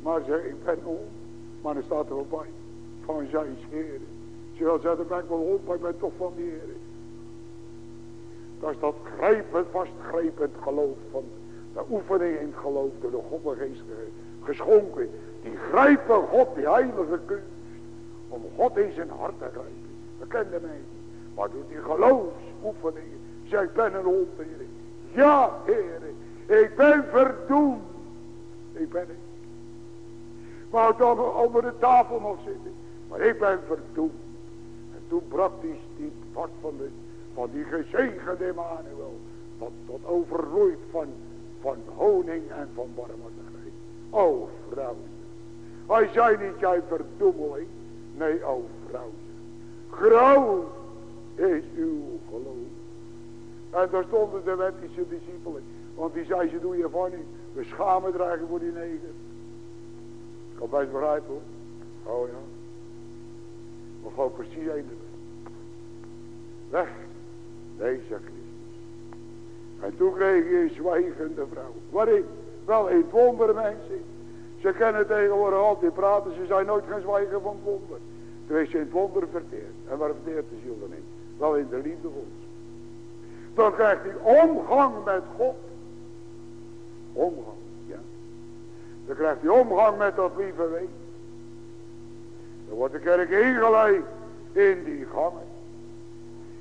Maar zeg, ik ben om. Maar dan staat er wel bij. Van zijn heren. Ze wil zeggen, ben ik wel op, maar ik ben toch van de Heer. Dat is dat grijpend, vastgrijpend geloof van de oefening in het geloof door de Godgeest geschonken. Die grijpen God, die heilige kunst. Om God in zijn hart te grijpen. Bekende mij niet. Maar door die geloofsoefeningen. Zeg, ik ben een hond. Ja, Heer. Ik ben verdoemd. Ik ben het. Maar dan onder de tafel nog zitten. Maar ik ben verdoemd. En toen brak die, die van, de, van die gezegende Emmanuel. Tot, tot overvloeit van, van honing en van barmhartigheid. O vrouw. Hij zei niet jij verdoemeling. Nee, o vrouw. Groot is uw geloof. En daar stonden de wettische discipelen. Want die zei ze doe je van niet. We schamen dragen voor die negen. Ik kan best begrijpen hoor. Oh ja. Maar gewoon precies één Weg. Deze. En toen kreeg je een zwijgende vrouw. Waarin? Wel het wonder mensen. Ze kennen tegenwoordig altijd praten. Ze zijn nooit gaan zwijgen van wonder. Toen is het wonder verteerd. En waar verteert de ziel dan in? Wel in de liefde gods. Dan krijgt hij omgang met God. Omgang. Dan krijgt hij omgang met dat lieve weet. Dan wordt de kerk ingeleid in die gangen.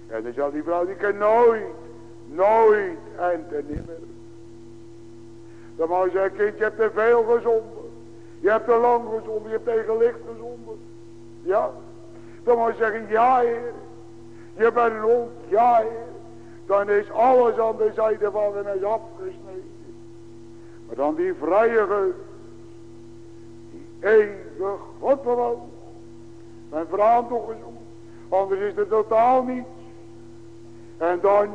En dan zal die vrouw die kan nooit, nooit en te nimmer. Dan mag je zeggen, kind, je hebt te veel gezonden. Je hebt te lang gezonden, je hebt tegen licht gezonden. Ja. Dan mag je zeggen, ja heer. Je bent een ja heer. Dan is alles aan de zijde van hem is afgesneden. Maar dan die vrije geest eeuwig God bewoog. Mijn vrouw toch eens Anders is het totaal niets. En dan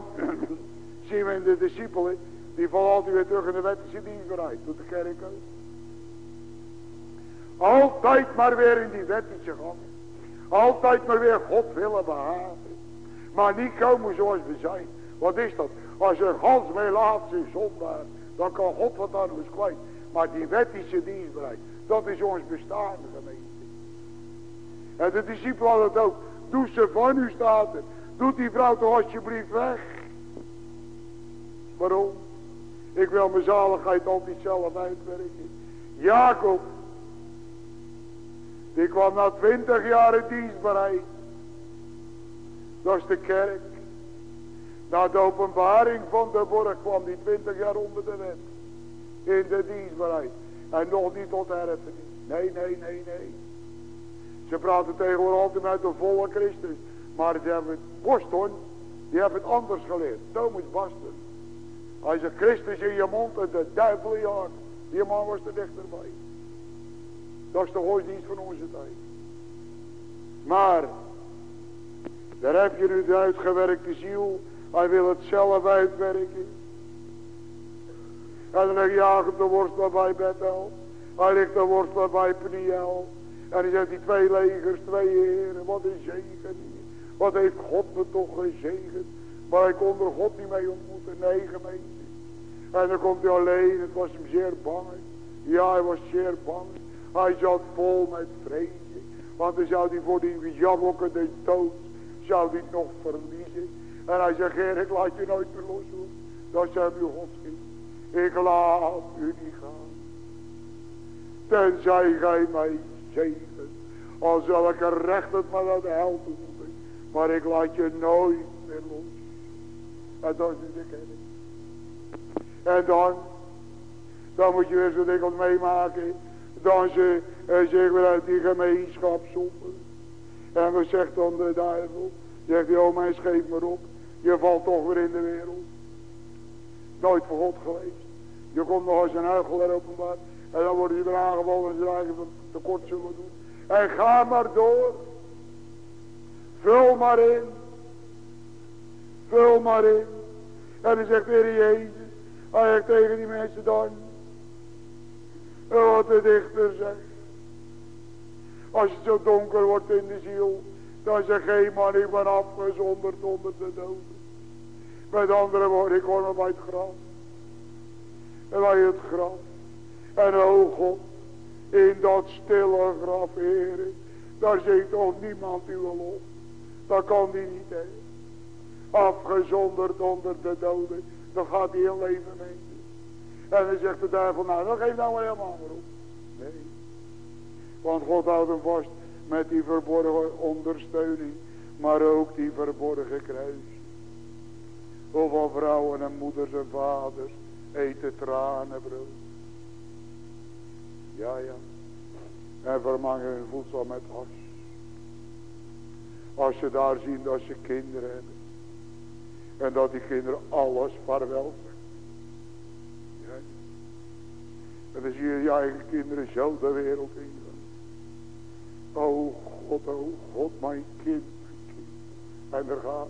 zien we in de discipelen. Die vallen altijd weer terug in de wettische dienstbereid. Doet de kerk ook. Altijd maar weer in die wettische gang. Altijd maar weer God willen behagen. Maar niet komen zoals we zijn. Wat is dat? Als je gans mee laat zich zondaar. Dan kan God wat anders kwijt. Maar die wettische dienstbereid. Dat is ons bestaan, gemeente. En de discipelen hadden het ook. Doe ze van u staat er. Doet die vrouw toch alsjeblieft weg. Waarom? Ik wil mijn zaligheid altijd zelf uitwerken. Jacob. Die kwam na twintig jaar in dienstbereid. Dat is de kerk. Na de openbaring van de borg kwam die twintig jaar onder de wet. In de dienstbaarheid. En nog niet tot erfenis. Nee, nee, nee, nee. Ze praten tegenwoordig altijd met de volle Christus. Maar ze hebben Boston, die hebben het anders geleerd. Thomas Baston. Als je Christus in je mond en de duivel in je hart. Die man was er dichterbij. Dat is de godsdienst van onze tijd. Maar, daar heb je nu de uitgewerkte ziel. Hij wil het zelf uitwerken. En dan leg je de worstelaar bij Bethel. Hij ligt de worstelaar bij Peniel. En hij zegt die twee legers, twee heren. Wat een zegen hier. Wat heeft God me toch gezegend. Maar hij kon er God niet mee ontmoeten. Nee gemeente. En dan komt hij alleen. Het was hem zeer bang. Ja hij was zeer bang. Hij zat vol met vrees. Want dan zou hij voor die jawokken de dood. Zou hij nog verliezen. En hij zegt, Heer, ik laat je nooit meer los hoor. Dat zijn uw godskind. Ik laat u niet gaan. Tenzij gij mij zegen. Al zal ik er recht het maar de hel toe moeten. Maar ik laat je nooit meer los. En dat is de kennis. En dan, dan moet je weer zo dikwijls meemaken. Dan ze, zich weer uit die gemeenschap zonder. En we zegt dan de duivel. Zegt hij, oh mijn scheep maar op. Je valt toch weer in de wereld. Nooit voor God geweest. Je komt nog als een huichelaar openbaar. En dan worden ze weer aangevallen en ze eigen tekort zullen doen. En ga maar door. Vul maar in. Vul maar in. En dan zegt de Heer Jezus. Hij zegt tegen die mensen dan. wat de dichter zegt. Als het zo donker wordt in de ziel. Dan zegt geen man ik ben afgezonderd onder de doden. Met andere woorden ik hoor bij het graf. En bij het graf. En o God. In dat stille graf heren. Daar zit toch niemand uw lof. Dat kan die niet hebben. Afgezonderd onder de doden. Dan gaat hij een leven mee. En dan zegt de duivel, nou, dan geef nou helemaal maar op. Nee. Want God houdt hem vast met die verborgen ondersteuning. Maar ook die verborgen kruis. Hoeveel vrouwen en moeders en vaders eten tranenbrood. Ja, ja. En vermangen hun voedsel met as. Als ze daar zien dat ze kinderen hebben. En dat die kinderen alles vaarwel zeggen. Ja. En dan zie je je eigen kinderen zo de wereld in. Oh God, oh God, mijn kind, mijn kind. En er gaat.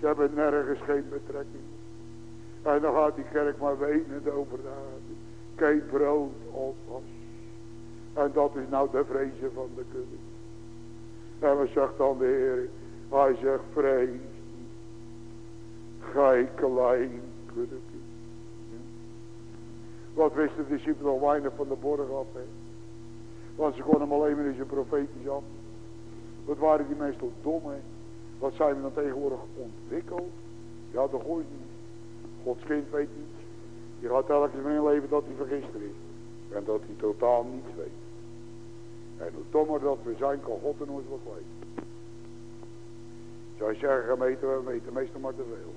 Ze hebben nergens geen betrekking. En dan gaat die kerk maar wenend over de aarde. Geen brood of. En dat is nou de vrezen van de kudde. En wat zegt dan de Heer? Hij zegt vrees Gij klein. Wat wist de discipelen al weinig van de borg af. Want ze konden hem alleen maar in zijn profetisch af. Wat waren die meestal dom hè? Wat zijn we dan tegenwoordig ontwikkeld? Ja, de gooi niet. Gods kind weet niets. Je gaat telkens in leven dat hij vergisterd is. En dat hij totaal niets weet. En hoe dommer dat we zijn, kan God in ons. Zou je zeggen, gemeente, we weten meestal maar te veel.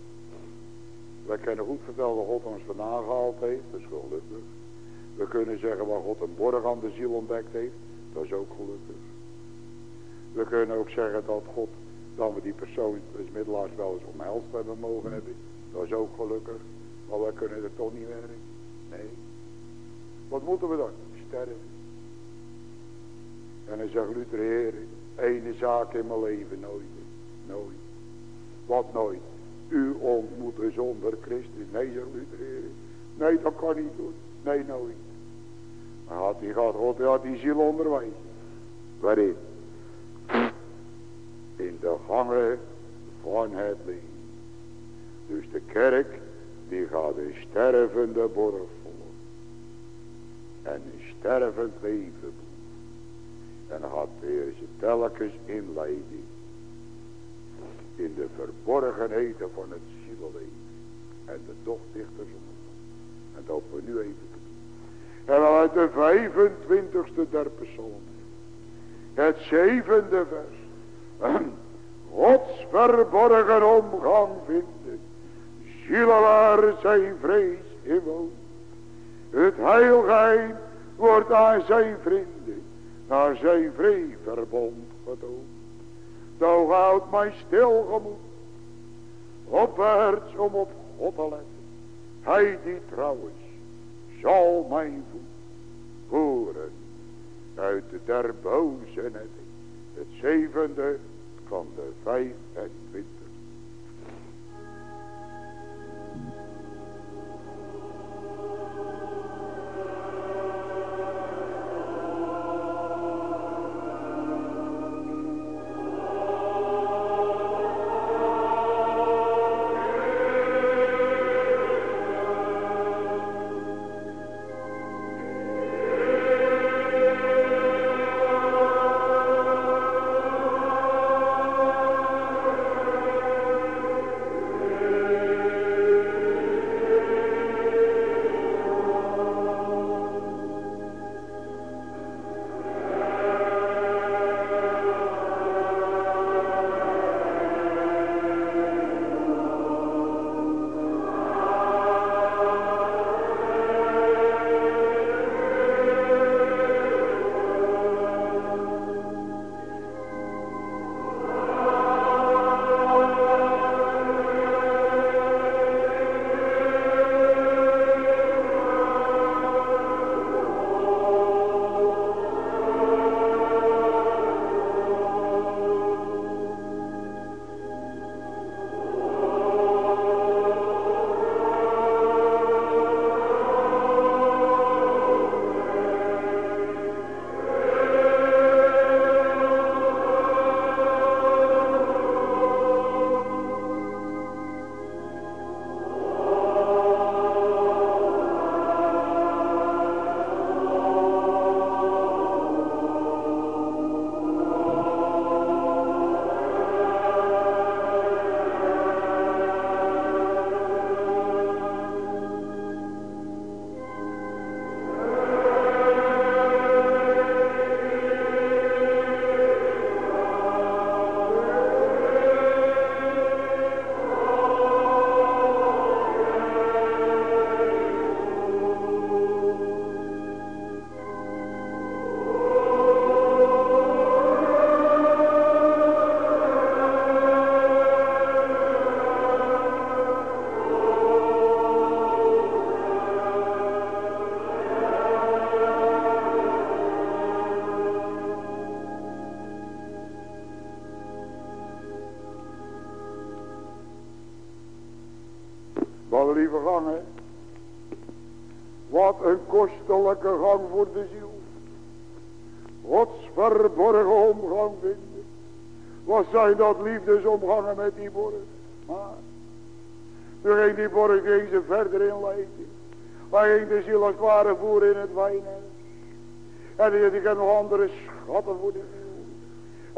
Wij kunnen goed vertellen dat God ons vandaan gehaald heeft. Dat is gelukkig. We kunnen zeggen waar God een borg aan de ziel ontdekt heeft. Dat is ook gelukkig. We kunnen ook zeggen dat God dan we die persoon als middelaars wel eens omhelst hebben mogen hebben. Dat is ook gelukkig. Maar wij kunnen er toch niet werken. Nee. Wat moeten we dan? Sterven. En dan zegt Luther, Heer, ene zaak in mijn leven nooit. Nooit. Wat nooit? U ontmoeten zonder Christus. Nee, zegt Luther, Heer. Nee, dat kan niet doen. Nee, nooit. Maar had hij God had die ziel onderwijs. Waarin? In de gangen van het leven. Dus de kerk, die gaat een stervende borg voor. En een stervend leven. En dan gaat weer ze telkens inleiding. In de verborgenheden van het zieleleven. En de toch dichter En dat we nu even te. En uit de 25ste der psalm. Het zevende vers. Gods verborgen omgang vinden. Zielen zijn vrees in. Het heilgeheim wordt aan zijn vrienden, naar zijn vree verbond getoond. Zo houdt mijn stil gemoed, opwaarts om op God te letten. Hij die trouwens zal mijn voet voeren uit de der boze. Het zevende van de vijf en twintig. Zijn dat liefdesomgangen met die borg. Maar, nu ging die borg ging ze verder inleiden. Hij ging de ziel als ware voer in het wijnhuis. En die had ik nog andere schatten voor de ziel.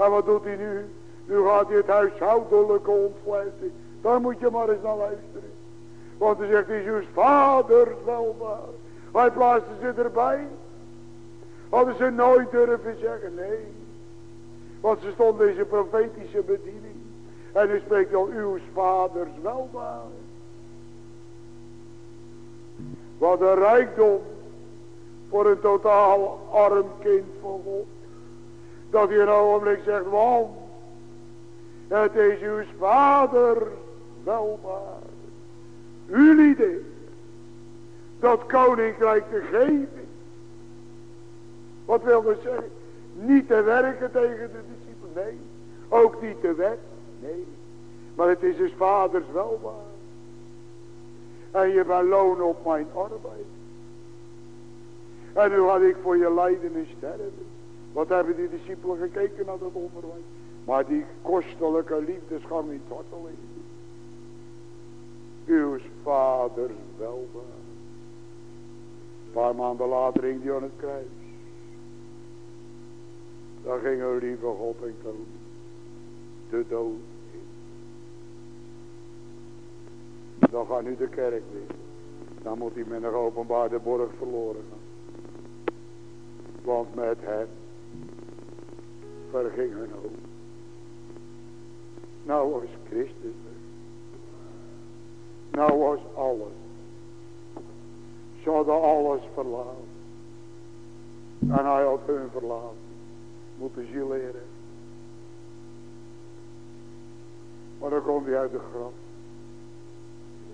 En wat doet hij nu? Nu gaat hij het huishoudelijke ontsluiten. Daar moet je maar eens naar luisteren. Want hij zegt, is juist vaders welbaar. Hij plaatste ze erbij. Hadden ze nooit durven zeggen, nee. Want ze stond deze profetische bediening. En u spreekt al uw vaders welbaar. Wat een rijkdom voor een totaal arm kind van God. Dat hij een ogenblik zegt, want het is uw vader welbaar. U lieden dat koninkrijk te geven. Wat wil dat zeggen? Niet te werken tegen de discipelen. Nee. Ook niet te wet. Nee. Maar het is dus vaders welbaar. En je bent loon op mijn arbeid. En nu had ik voor je lijden en sterven. Wat hebben die discipelen gekeken naar dat onderwijs. Maar die kostelijke liefdesgang in alleen. Uw vaders welbaar. Een paar maanden later hij aan het kruis. Dan ging een lieve God en koning de dood in. Dan gaat nu de kerk weer. Dan moet hij met een openbaarde borg verloren gaan. Want met hem verging hun. Nou was Christus er. Nou was alles. Ze hadden alles verlaten. En hij had hun verlaten. Moeten leren. Maar dan komt hij uit de graf.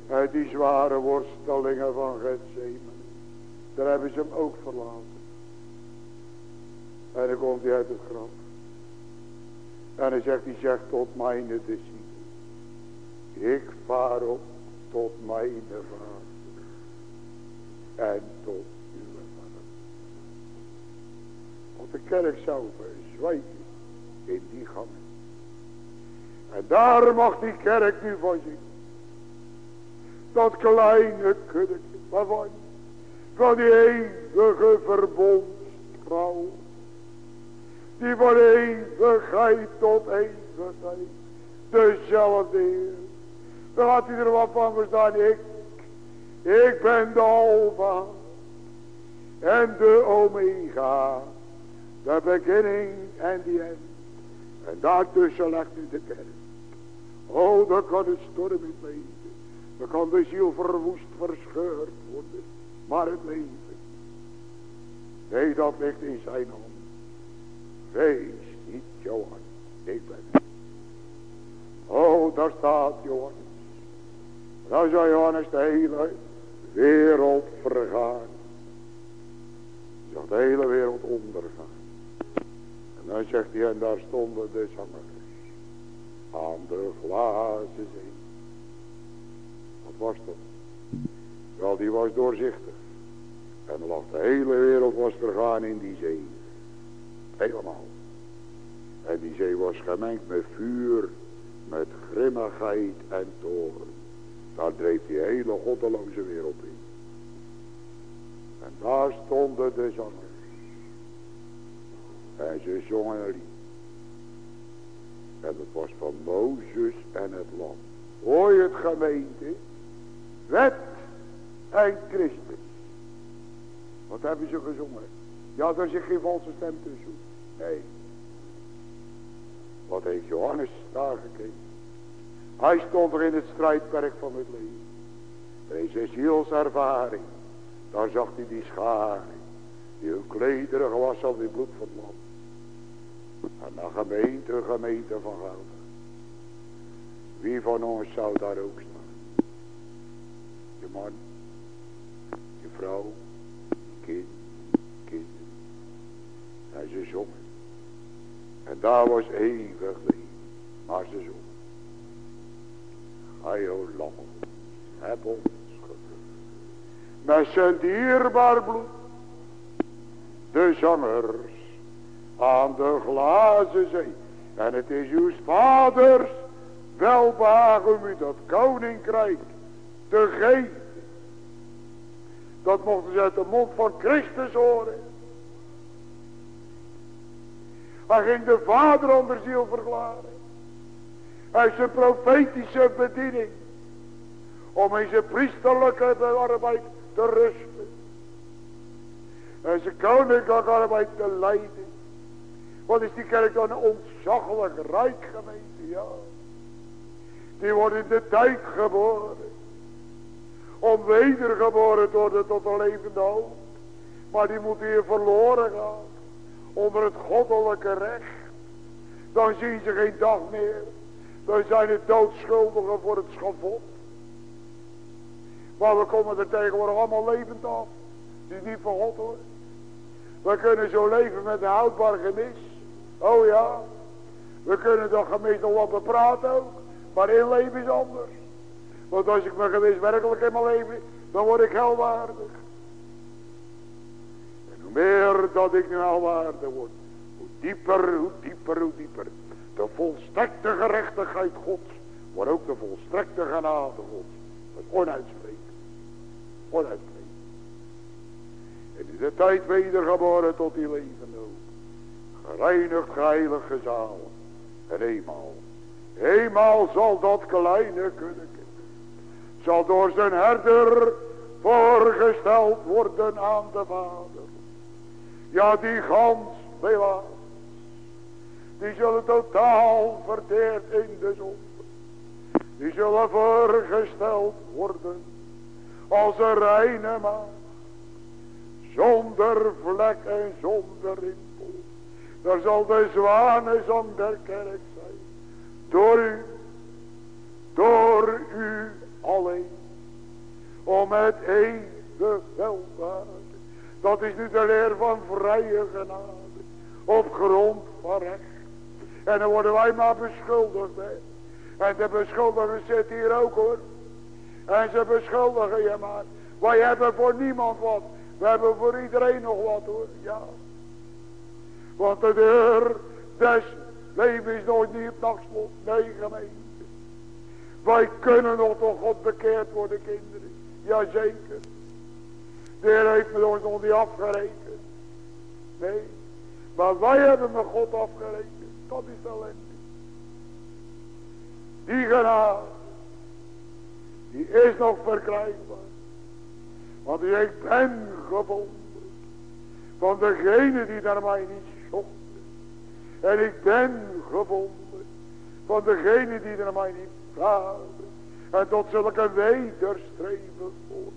Uit die zware worstelingen van Gethsemane. Daar hebben ze hem ook verlaten. En dan komt hij uit het graf. En dan zegt hij, zegt tot mijn discipelen. Ik vaar op tot mijn vader. En tot Want de kerk zou verzwijgen in die gangen. En daar mag die kerk nu van zien. Dat kleine kuddetje. Waarvan? Van die eeuwige verbondstrouw. Die van eeuwigheid tot eeuwigheid. Dezelfde Heer. Dan gaat hij er wat van verstaan. Ik. Ik ben de Alpha. En de Omega. De beginning en die end. En daartussen legt u de kerk. Oh, dan kan het storm in leven. Dan kan de ziel verwoest, verscheurd worden. Maar het leven. Nee, dat ligt in zijn hand. Wees niet Johan. Ik ben het. Oh, daar staat Johannes. Dan zou Johannes de hele wereld vergaan. Zag de hele wereld ondergaan. En dan zegt hij, en daar stonden de zangers. Aan de glazen zee. Wat was dat? Wel, die was doorzichtig. En lag de hele wereld was vergaan in die zee. Helemaal. En die zee was gemengd met vuur, met grimmigheid en toren. Daar dreef die hele goddeloze wereld in. En daar stonden de zangers. En ze zongen een lied. En het was van Mozes en het land. Hoor je het gemeente? Wet en Christus. Wat hebben ze gezongen? Ja, daar zit geen valse stem tussen. Nee. Wat heeft Johannes daar gekeken? Hij stond er in het strijdperk van het leven. Deze zielservaring. Daar zag hij die scharing. Die hun klederen was al die bloed van land. En naar gemeente, gemeente van goud. Wie van ons zou daar ook staan? Je man, je vrouw, je kind, kinderen. En ze zongen. En daar was eeuwig leven. Maar ze zongen. Hij o lam, heb ons Met zijn dierbaar bloed. De zangers aan de glazen zee. En het is uw vaders welbehagen om u dat koninkrijk te geven. Dat mochten ze uit de mond van Christus horen. Hij ging de vader onder ziel verklaren. Hij zijn profetische bediening. Om in zijn priesterlijke arbeid te rusten. En zijn koninklijke arbeid te leiden. Wat is die kerk dan een ontzaglijk rijk gemeente, ja. Die wordt in de tijd geboren. Om wedergeboren te worden tot een levende hoop. Maar die moet hier verloren gaan. Onder het goddelijke recht. Dan zien ze geen dag meer. Dan zijn het doodschuldigen voor het schavot. Maar we komen er tegenwoordig allemaal levend af. Die niet van God hoor. We kunnen zo leven met een houdbaar gemis. Oh ja. We kunnen gemis nog wat bepraten ook. Maar inleven is anders. Want als ik mijn gemis werkelijk in mijn leven, dan word ik helwaardig. En hoe meer dat ik nu helwaardig word, hoe dieper, hoe dieper, hoe dieper. De volstrekte gerechtigheid Gods, maar ook de volstrekte genade Gods. Dat onuitspreken. Onuitspreken. En in de tijd wedergeboren tot die leven ook. Gereinigd, heilig, gezaal. En eenmaal. Eenmaal zal dat kleine kunnen. Zal door zijn herder voorgesteld worden aan de vader. Ja, die gans, helaas. Die zullen totaal verteerd in de zon. Die zullen voorgesteld worden als een reine man. Zonder vlek en zonder rimpel. Daar zal de zwanenzang der kerk zijn. Door u. Door u alleen. Om het eeuwig welvaart. Dat is nu de leer van vrije genade. Op grond van recht. En dan worden wij maar beschuldigd. Hè. En de beschuldigen zit hier ook hoor. En ze beschuldigen je maar. Wij hebben voor niemand wat. We hebben voor iedereen nog wat hoor. Ja. Want de deur des levens is nooit niet op nachtslot. Nee gemeente. Wij kunnen nog tot God bekeerd worden kinderen. Jazeker. De Heer heeft met ons nog niet afgerekend. Nee. Maar wij hebben met God afgerekend. Dat is talent. Die genade. Die is nog verkrijgbaar. Want ik ben gevonden. Van degene die naar mij niet. En ik ben gevonden. Van degene die naar mij niet vragen. En tot zulke wederstreven voor.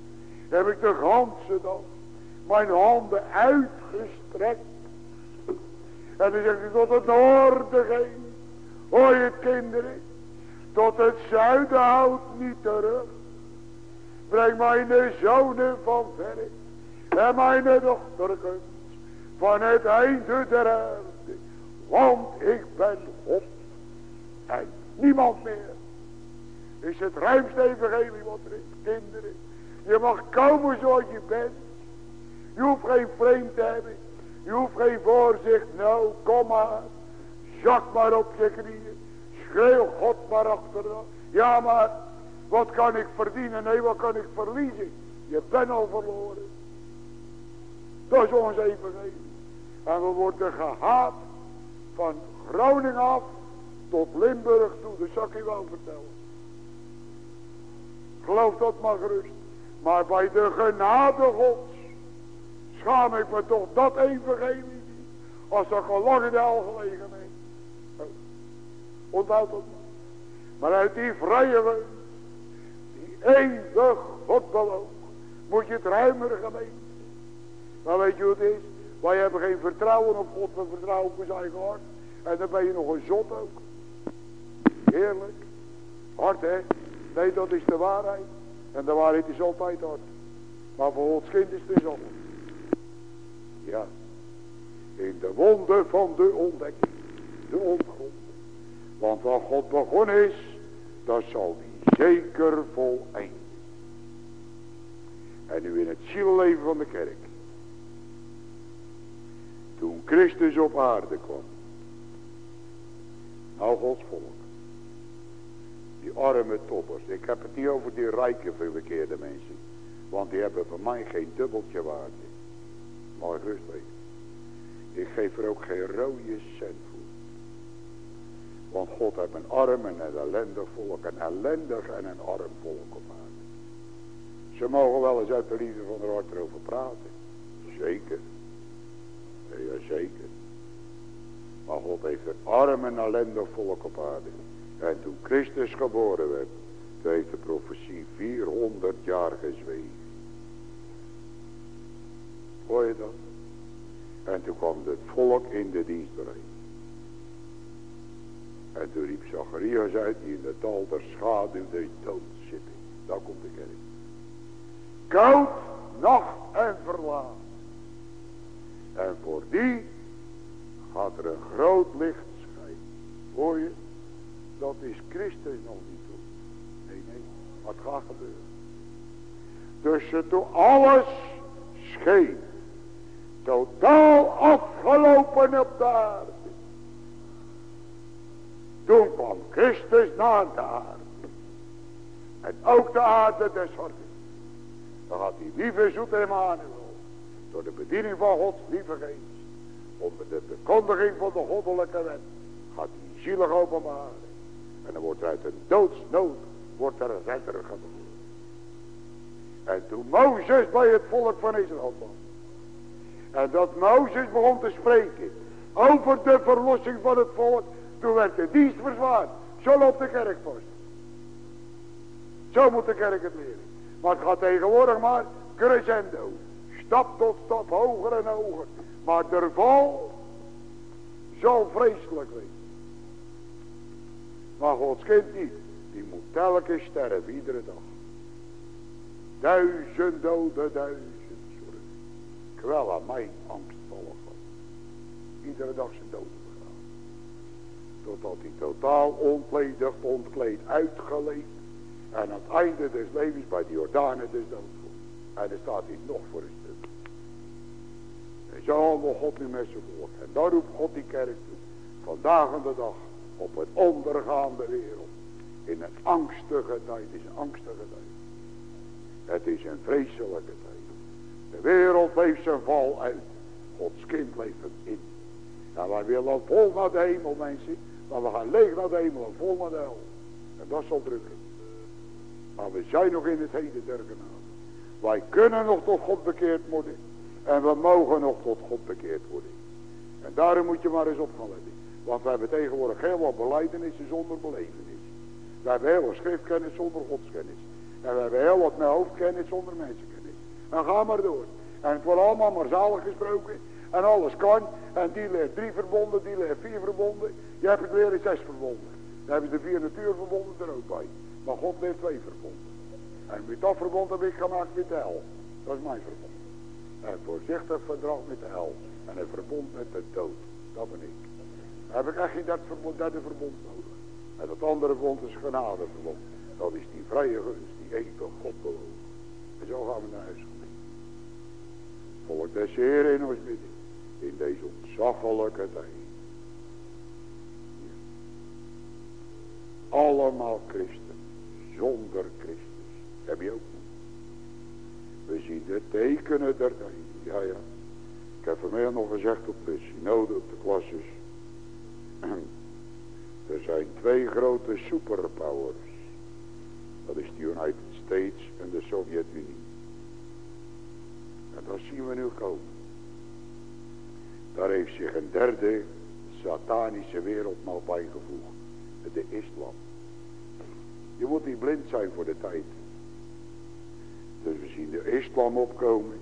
Heb ik de ganse dag. Mijn handen uitgestrekt. En dan zeg ik tot het noorden geen. Hoor je kinderen. Tot het zuiden houdt niet terug. Breng mijn zonen van verre. En mijn dochterkens. Van het einde der aarde. Want ik ben God. En niemand meer. Is het ruimste evangelie wat er is. Kinderen. Je mag komen zoals je bent. Je hoeft geen vreemd te hebben. Je hoeft geen voorzicht. Nou, kom maar. Zak maar op je knieën. Schreeuw God maar achterna. Ja, maar wat kan ik verdienen? Nee, wat kan ik verliezen? Je bent al verloren. Dat is ons evangelie. En we worden gehaat van Groningen af tot Limburg toe. Dat zal ik wel vertellen. Geloof dat maar gerust. Maar bij de genade gods schaam ik me toch dat evangelie niet. Als dat al lang in de al gelegen is. Onthoud dat maar. Maar uit die vrije wens, die eeuwig God belooft, moet je het ruimere gemeente. Maar weet je hoe het is? Wij hebben geen vertrouwen op God, we vertrouwen op ons eigen hart. En dan ben je nog een zot ook. Heerlijk. Hard hè? Nee, dat is de waarheid. En de waarheid is altijd hard. Maar voor Gods kind is het dus anders. Ja. In de wonde van de ontdekking. De ontgrond. Want wat God begonnen is, dat zal hij zeker voleinden. En nu in het zielleven van de kerk. Toen Christus op aarde kwam. Nou Gods volk. Die arme toppers. Ik heb het niet over die rijke verkeerde mensen. Want die hebben voor mij geen dubbeltje waarde. Maar rust. Ik geef er ook geen rode cent voor. Want God heeft een arm en een ellendig volk. Een ellendig en een arm volk op aarde. Ze mogen wel eens uit de liefde van de hart erover praten. Zeker. Ja, zeker. Maar God heeft een arm en ellendig volk op aarde. En toen Christus geboren werd, toen heeft de profetie 400 jaar gezwegen. Hoor je dat? En toen kwam het volk in de dienstbereid. En toen riep Zacharias uit die in de dal der schaduw de dood zitten. Daar komt de kerk. Koud, nacht en verlaat. En voor die gaat er een groot licht schijnen. Hoor je? Dat is Christus nog niet toe. Nee, nee. Wat gaat gebeuren? Dus toen alles scheen. Totaal afgelopen op de aarde. Toen kwam Christus naar de aarde. En ook de aarde des harten. Dan gaat die lieve zoete Emmanuel. Door de bediening van Gods lieve geest. Onder de bekondiging van de goddelijke wet. Gaat die zielig openbaren. En dan wordt er uit een doodsnood. Wordt er een redder geboren. En toen Mozes bij het volk van Israël kwam. En dat Mozes begon te spreken. over de verlossing van het volk. Toen werd de dienst verzwaard. Zo loopt de kerkpost. Zo moet de kerk het leren. Maar het gaat tegenwoordig maar crescendo. Stap tot stap, hoger en hoger. Maar de val zal vreselijk wezen. Maar Gods kind niet. Die moet telkens sterven, iedere dag. Duizend doden, duizend zorgen. Aan mijn angstvallig Iedere dag zijn dood begaan. Totdat hij totaal ontledigd, ontkleed, uitgeleefd. En aan het einde des levens bij de Jordanen des dood En dan staat hij nog voor een En zo wil God nu met zijn volk. En daar roept God die kerk. Vandaag aan de dag. Op een ondergaande wereld. In een angstige tijd. Het is een angstige tijd. Het is een vreselijke tijd. De wereld leeft zijn val uit. Gods kind leeft hem in. En wij willen vol naar de hemel mensen. Maar we gaan leeg naar de hemel en vol naar de hel. En dat zal drukken. Maar we zijn nog in het heden der genade. Wij kunnen nog tot God bekeerd worden. En we mogen nog tot God bekeerd worden. En daarom moet je maar eens op gaan letten. Want we hebben tegenwoordig heel wat beleidenissen zonder belevenis. We hebben heel wat schriftkennis zonder godskennis. En we hebben heel wat met hoofdkennis zonder mensenkennis. En ga maar door. En het wordt allemaal maar zalig gesproken. En alles kan. En die leert drie verbonden, die leert vier verbonden. Je hebt het leren zes verbonden. Dan hebben ze de vier natuurverbonden er ook bij. Maar God leert twee verbonden. En met dat verbond heb ik gemaakt met de hel. Dat is mijn verbond. En voorzichtig verdrag met de hel. En een verbond met de dood. Dat ben ik. Dan heb ik echt geen dat verbond, derde verbond nodig. En dat andere verbond is genadeverbond. Dat is die vrije gunst, die eeuwige God belooft. En zo gaan we naar huis gaan. Volk des Heer in ons midden. In deze ontzaglijke tijd. Allemaal christen. Zonder Christus. Heb je ook. We zien de tekenen der. Ja, ja. Ik heb vanmiddag nog gezegd op de synode, op de klasses. Er zijn twee grote superpowers. Dat is de United States en de Sovjet-Unie. En dat zien we nu komen. Daar heeft zich een derde satanische wereldmaal bijgevoegd. De islam. Je moet niet blind zijn voor de tijd. Dus we zien de islam opkomen.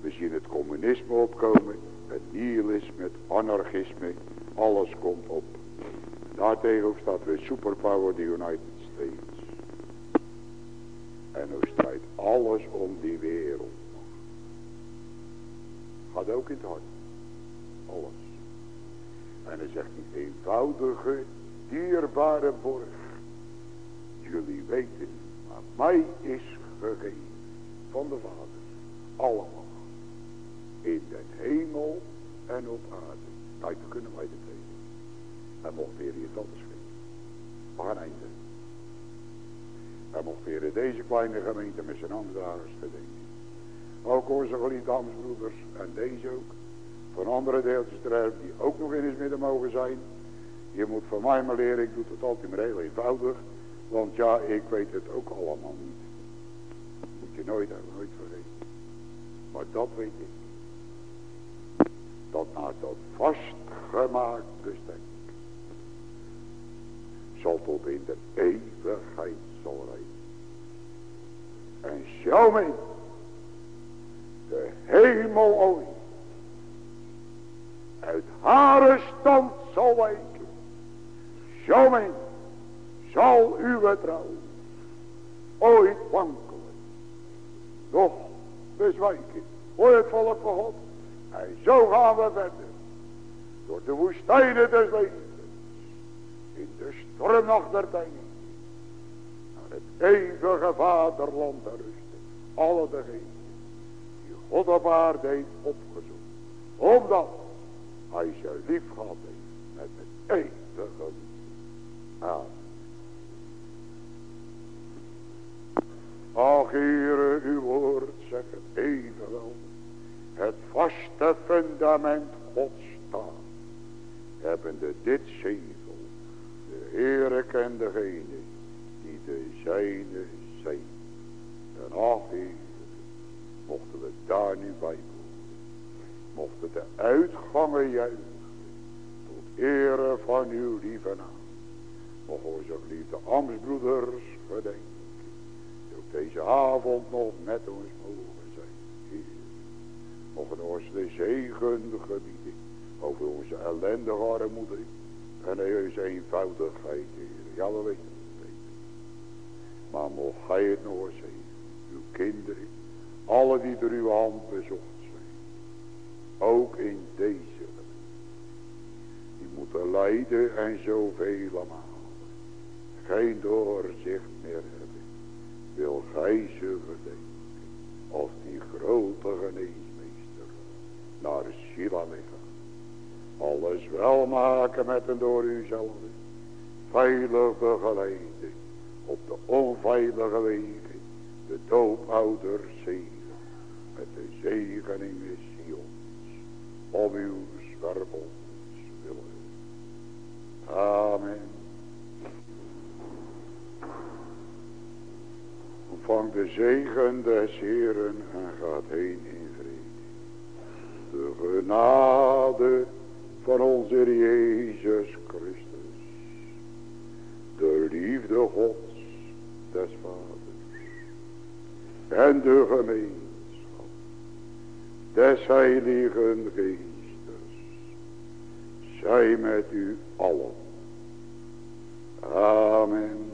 We zien het communisme opkomen. Het nihilisme, het anarchisme. Alles komt op. Daartegen staat weer superpower de United States. En nu strijdt alles om die wereld. Gaat ook in het hart. Alles. En hij zegt die eenvoudige, dierbare borg. Jullie weten, maar mij is gegeven van de Vader. Allemaal. In de hemel en op aarde. Kijk, dan kunnen wij het weten. En mocht weer je het anders vinden. We einde. En mocht weer deze kleine gemeente met zijn aandragers gedenken. Ook onze geliefde damesbroeders en deze ook. Van andere deeltjes ter die ook nog in het midden mogen zijn. Je moet van mij maar leren, ik doe het altijd maar heel eenvoudig. Want ja, ik weet het ook allemaal niet. Je nooit, nooit vergeten. Maar dat weet ik. Dat naar dat vastgemaakt bestek zal tot in de eeuwigheid zal rijden. En zo men de hemel ooit uit haar stand zal wijken. Zo men zal uw trouw ooit wankelen. Doch bezwijken. Hoor het volk van God. En zo gaan we verder. Door de woestijnen des levens. In de stormnacht der tijd. Naar het eeuwige vaderland te rusten. Alle degenen die God op aarde heeft opgezocht. Omdat hij ze lief gehad heeft met het eeuwige Amen. Ach, Heere, uw woord zegt het evenwel. Het vaste fundament Gods staat. Hebbende dit zegel. De Heere kent degene die de zijne zijn. En ach, Heere, mochten we daar nu bij Mochten de uitgangen juichen. ere van uw lieve naam. Mogen onze geliefde ambtsbroeders gedenken. Deze avond nog met ons mogen zijn. Heer. Mogen ons de zegen gebieden over onze ellendige armoede en onze eenvoudigheid, Heer. Ja, we weten. Maar mocht gij het nog eens uw kinderen, alle die door uw hand bezocht zijn, ook in deze die moeten lijden en zoveel allemaal geen doorzicht meer hebben, wil gij ze gedenken als die grote geneesmeester naar Sila. Alles wel maken met en door uzelf, veilig begeleiden op de onveilige wegen, de doopouders zegen, met de zegeningen Sions, om uw zwervels willen. Amen. Ontvang de zegen des Heeren en gaat heen in vrede. De genade van onze Jezus Christus. De liefde Gods des Vaders. En de gemeenschap des Heiligen Geestes. Zij met u allen. Amen.